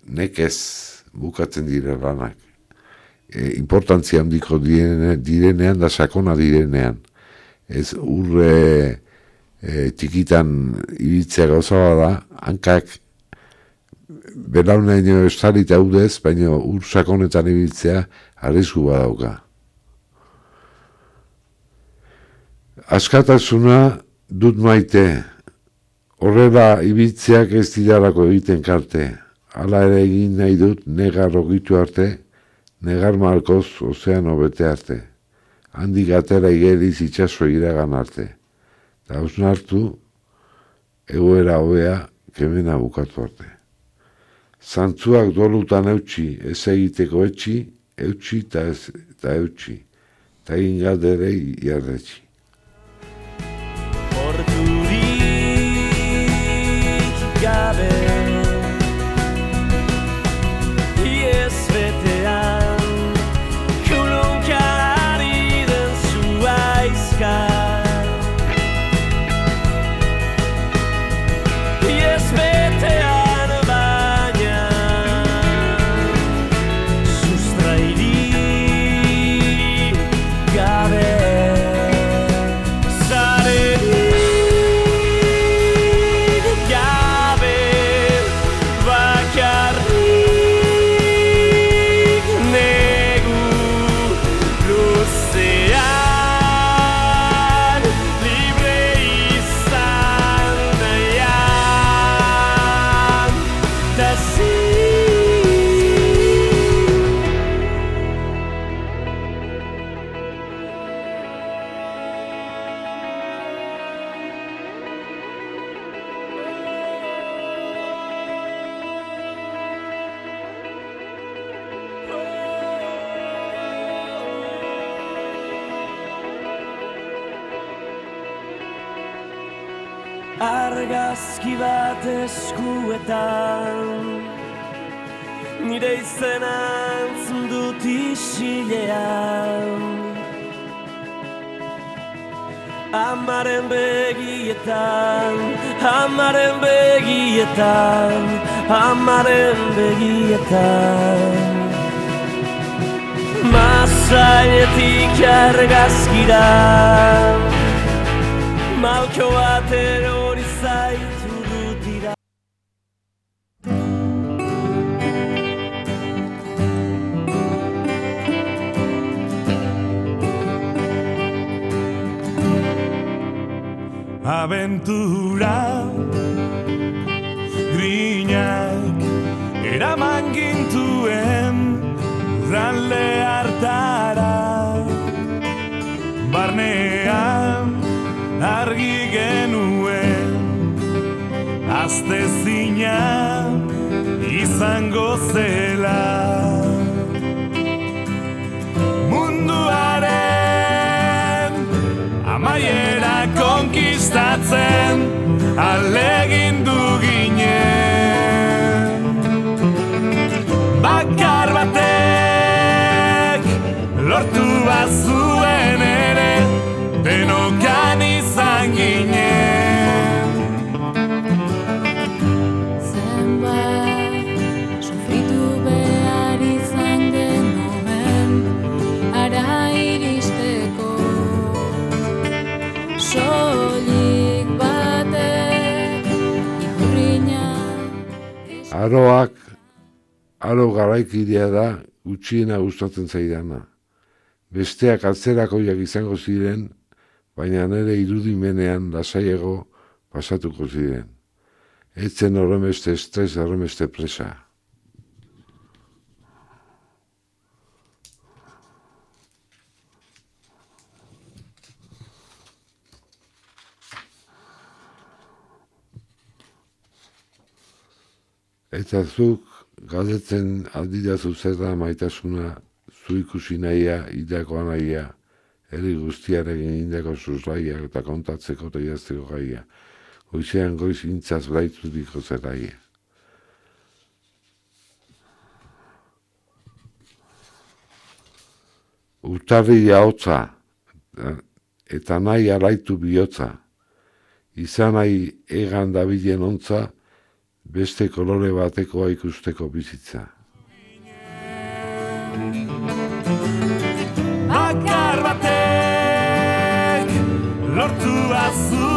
nekez bukatzen dira lanak. E, importantzia handiko direne, direnean da sakona direnean. Ez urre e, txikitan ibiltzea gauza da, hankak belaunaino estalita udez, baina ur sakonetan ibiltzea arrisku badauka. Askatasuna dut maite, horrela ibiltzeak ez diralako egiten karte. Hala ere egin nahi dut negar ogitu arte, negar markoz ozeano bete arte. handik atera igeriz itxaso iragan arte. Eta hausnartu, egoera hobea kemena bukatu arte. Zantzuak dolutan eutxi, ez egiteko etxi, eutxi eta ez eta eutxi. Eta egin galdere jarretxi. Argazkira Malko bat erori zaitu dutira abentura. Grinak eraman gintuen Ralde hartara Barnean argi genuen Azte zina izango zela. Munduaren amaiera konkistatzen alegin du ginen. Bakar batek lortu bazuen Aroak, aro garaikidea da gutxiena gustatzen zaidana. Besteak atzerakoiak izango ziren, baina nire irudimenean lasaiego pasatuko ziren. Etzen horremeste estres, horremeste presa. Eta zuk galdetzen aldidazu zer da maitasuna, zu ikusi nahia, idako nahia, herri guztiarekin indako suslaiak eta kontatzeko eta idazteko gaia. Goizean goiz intzaz braitu diko zeraia. Urtarri hotza eta nahi araitu bihotza. Izan nahi egan dabilen ontza, beste kolore batekoa ikusteko bizitza. bakar batek lortu bazuen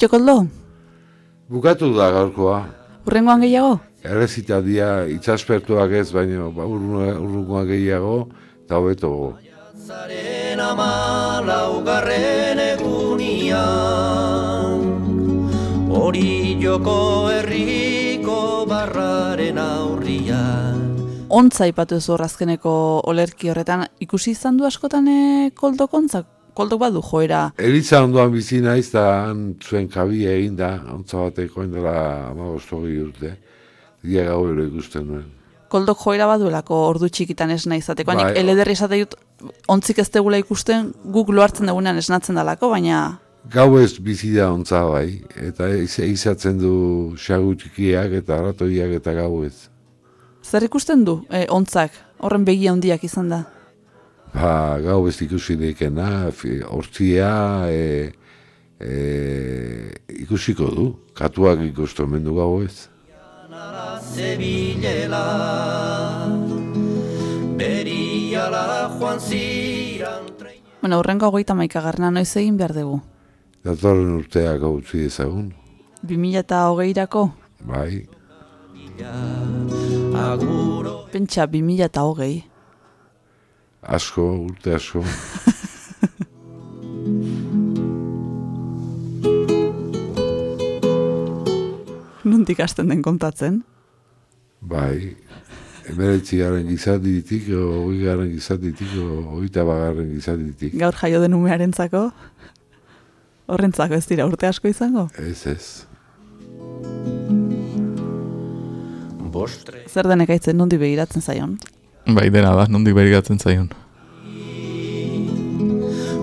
Kitxo koldo, Bukatu da gaurkoa. urrengoan gehiago? Errezitadia itxaspertuak ez, baina ba, urrungoa urrungoa gehiago, eta hobeto go. Zaren ama laugarren egunian Hori joko herriko barraren aurrian Ontza ipatu ez azkeneko olerki horretan, ikusi izan du askotan e, koldok ontzak? Koldok badu joera. Elitza ondoan bizi naiz, eta han zuen kabia egin da, ontza bateko dela amagostogi urte. Dia gau ero ikusten nuen. Koldok joera baduelako ordu txikitan esna izateko. Nik Bai. elederri esate dut, ontzik ez degula ikusten, guk loartzen dugunean esnatzen dalako, baina Gau ez bizi da ontza bai, eta iz- izatzen du xagu txikiak eta ratoiak eta gau ez. zer ikusten du e, ontzak, horren begi handiak izan da. Ba, gau ez ikusi nekena, fi- hortzia e, e, ikusiko du, katuak ikustu omen du gau ez. Zebilela Beriala joan ziran Bueno, horrengo hogeita maikagarrena noiz egin behar dugu. Datorren urteak utzi ezagun, 2000 eta hogeirako, bai, pentsa 2000 eta hogei. Asko, urte asko. Nuntik hasten den kontatzen. Bai, emeretzi garen gizatitik, hoi garen gizatitik, hogeita bagarren gizatitik. Gaur jaio den umearentzako, horrentzako ez dira urte asko izango. Ez ez. Bostre Zer den ekaitzen nundi begiratzen zaion. Bai, dena da, nondik berigatzen zaion.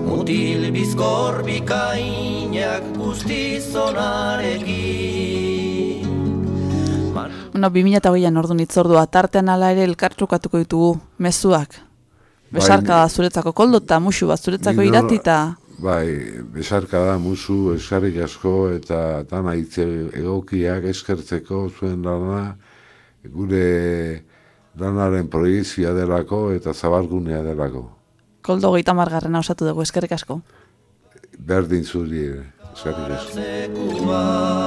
Mutil bizkor bikainak guztizonarekin Bueno, 2000 eta hogeian ordu nitzordua, tartean ala ere elkartrukatuko ditugu mezuak. Besarka da zuretzako koldo eta musu bat zuretzako irati eta Bai, besarka da musu, eskarrik asko eta dana hitze egokiak eskertzeko zuen lana, gure lanaren proiezioa delako eta zabalgunea delako. koldo hogeita margarrena osatu dugu eskerrik asko. Berdin zuri ere, eskarrik asko. zekuak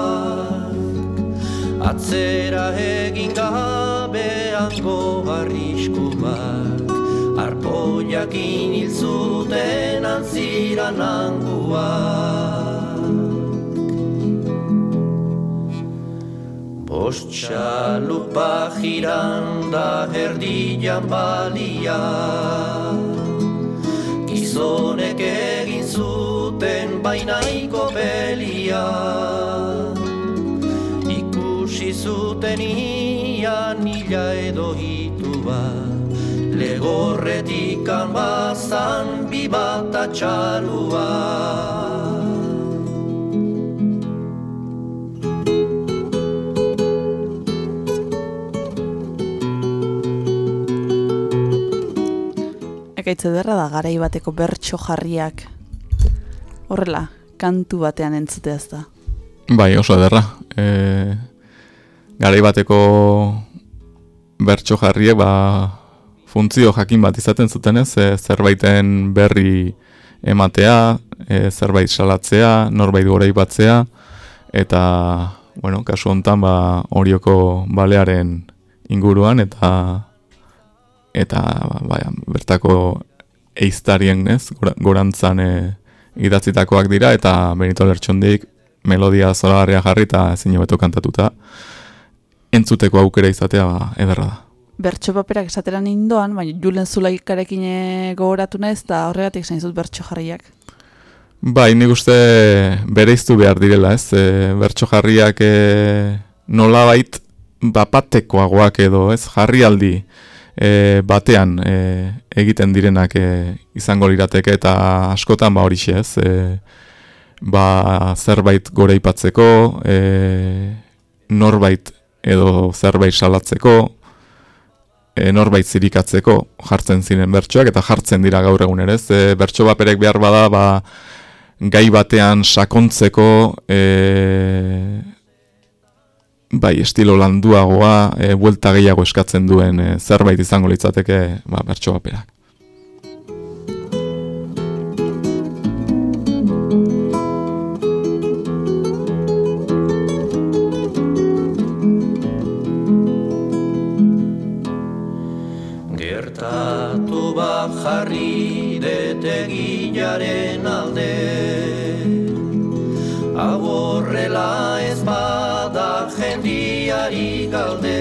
Atzera egin gabeango arriskuak Arpoiakin hil zuten antziran anguak Bost txalupa jiran da erdian balia Gizonek egin zuten bainaiko belia Ikusi zuten ian ila edo hitua Legorretikan bazan bi bat atxalua Ekaitze derra da garai bateko bertso jarriak. Horrela, kantu batean entzutea ez da. Bai, oso ederra. E, garai bateko bertso jarriek, ba, funtzio jakin bat izaten zutenez, e, zerbaiten berri ematea, e, zerbait salatzea, norbait gorei batzea, eta, bueno, kasu hontan, ba, orioko balearen inguruan, eta eta ba, bertako eiztarien, ez, gora- gorantzan e, idatzitakoak dira, eta Benito Lertxondik melodia zoragarria jarri eta ezin hobeto kantatuta entzuteko aukera izatea ba, ederra da. Bertso paperak esateran indoan, baina Julen Zulaikarekin eh, gogoratu naiz eta horregatik zain zut bertso jarriak. Bai, nik uste bereiztu behar direla, ez? E, bertso jarriak e, nolabait bapatekoagoak edo, ez? Jarrialdi e, batean e, egiten direnak e, izango lirateke eta askotan ba horixe, ez? E, ba zerbait goreipatzeko, e, norbait edo zerbait salatzeko, e, norbait zirikatzeko jartzen ziren bertsoak eta jartzen dira gaur egun ere, ez? E, bertso baperek behar bada ba gai batean sakontzeko e, bai, estilo landuagoa, e, buelta gehiago eskatzen duen e, zerbait izango litzateke ba, bertso baperak. Gertatu bat jarri detegilaren horrela ez bada jendiari galde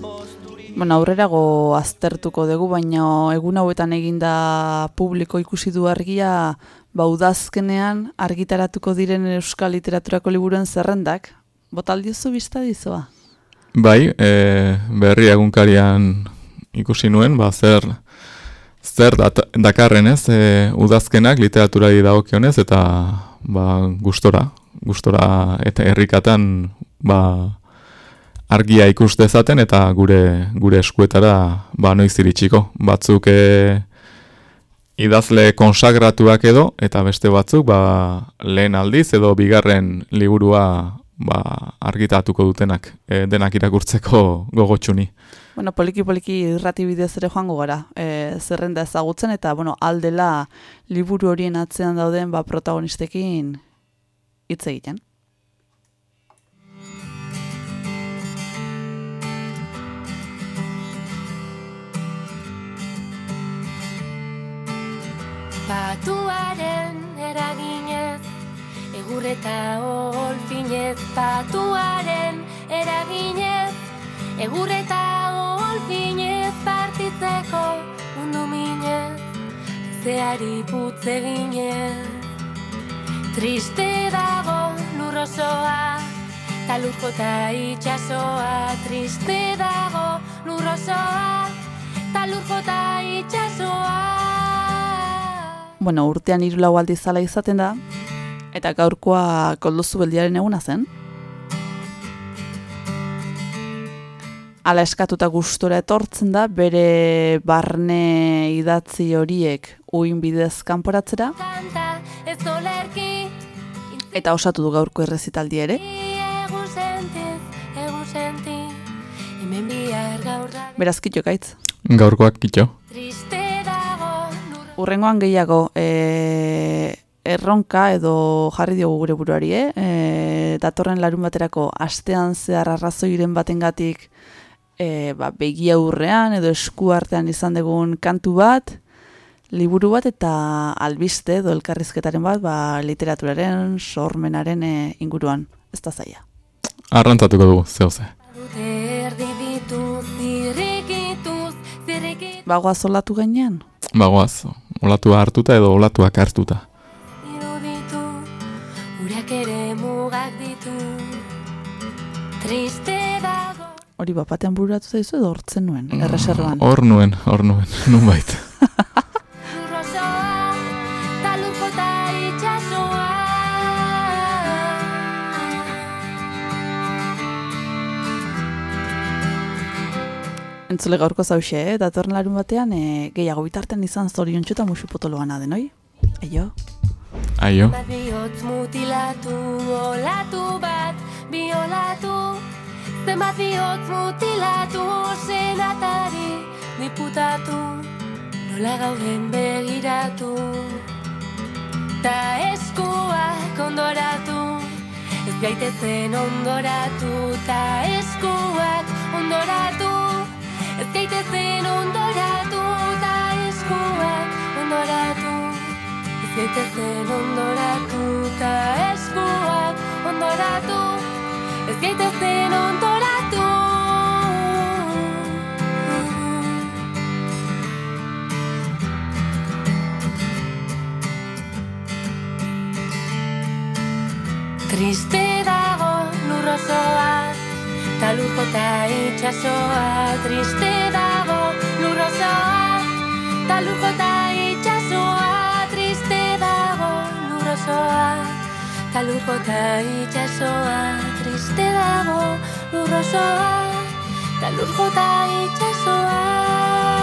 posturi Bueno, aurrerago aztertuko dugu, baina egun hauetan eginda publiko ikusi du argia, ba udazkenean argitaratuko diren euskal literaturako liburuen zerrendak. Botaldiozu bizta dizoa? Bai, e, berri egunkarian ikusi nuen, ba, zer, zer dat, dakarren ez, e, udazkenak literaturari dagokionez, eta ba, gustora, gustora eta herrikatan ba, argia ikus dezaten, eta gure gure eskuetara ba, noiz iritsiko. Batzuk e, idazle konsagratuak edo, eta beste batzuk ba, lehen aldiz edo bigarren liburua ba, argitatuko dutenak, e, denak irakurtzeko gogotxuni. Bueno, poliki-poliki irrati bidez ere joango gara, e, zerrenda ezagutzen, eta bueno, aldela liburu horien atzean dauden ba, protagonistekin hitz egiten. Patuaren eraginez, egur eta olfinez. Patuaren eraginez, egur eta olfinez. Partitzeko mundu minez, zeari putz eginez. Triste dago lurrosoa, ta lurko eta itxasoa. Triste dago lurrosoa, ta lurko eta itxasoa. Bueno, urtean hiru lau aldiz zala izaten da, eta gaurkoa koldozu beldiaren eguna zen. Ala eskatuta gustora etortzen da, bere barne idatzi horiek uin bidez kanporatzera, eta osatu du gaurko errezitaldi ere. Beraz kitxo gaitz. Gaurkoak kitxo. Urrengoan gehiago e, erronka edo jarri diogu gure buruari, eh? E, datorren larun baterako astean zehar arrazoiren batengatik e, ba, begi aurrean edo esku artean izan dugun kantu bat, liburu bat eta albiste edo elkarrizketaren bat ba, literaturaren, sormenaren e, inguruan. Ez da zaila. Arrantzatuko dugu, zeo ze. Dute erdi dituz, zirrikituz, zirrikituz, Bagoa zolatu gainean? Bagoaz, olatua hartuta edo olatuak hartuta. Hori bapatean bururatu zaizu edo hortzen nuen, erreserban. Hor nuen, hor nuen, ta itxasoa. Entzule gaurko zauxe, eh? datorren larun batean e, gehiago bitarten izan zorion txuta musu potoloana denoi. Aio. Aio. Bat bihotz mutilatu, olatu bat, biolatu. Zenbat bihotz mutilatu, senatari, diputatu. Nola gauden begiratu. Ta eskuak ondoratu, ez gaitezen ondoratu. Ta eskuak ondoratu, ez gaitezen ondoratu. Ta eskuak ondoratu. Ez gaitezen ondoratu eta eskuak ondoratu Ez gaitezen ondoratu Triste dago lurrosoa Ta lurko eta itxasoa Triste dago lurrosoa Ta lurko eta itxasoa Triste dago lurrosoa Ta lurko eta itxasoa Triste dago lurrosoa Ta lurko eta itxasoa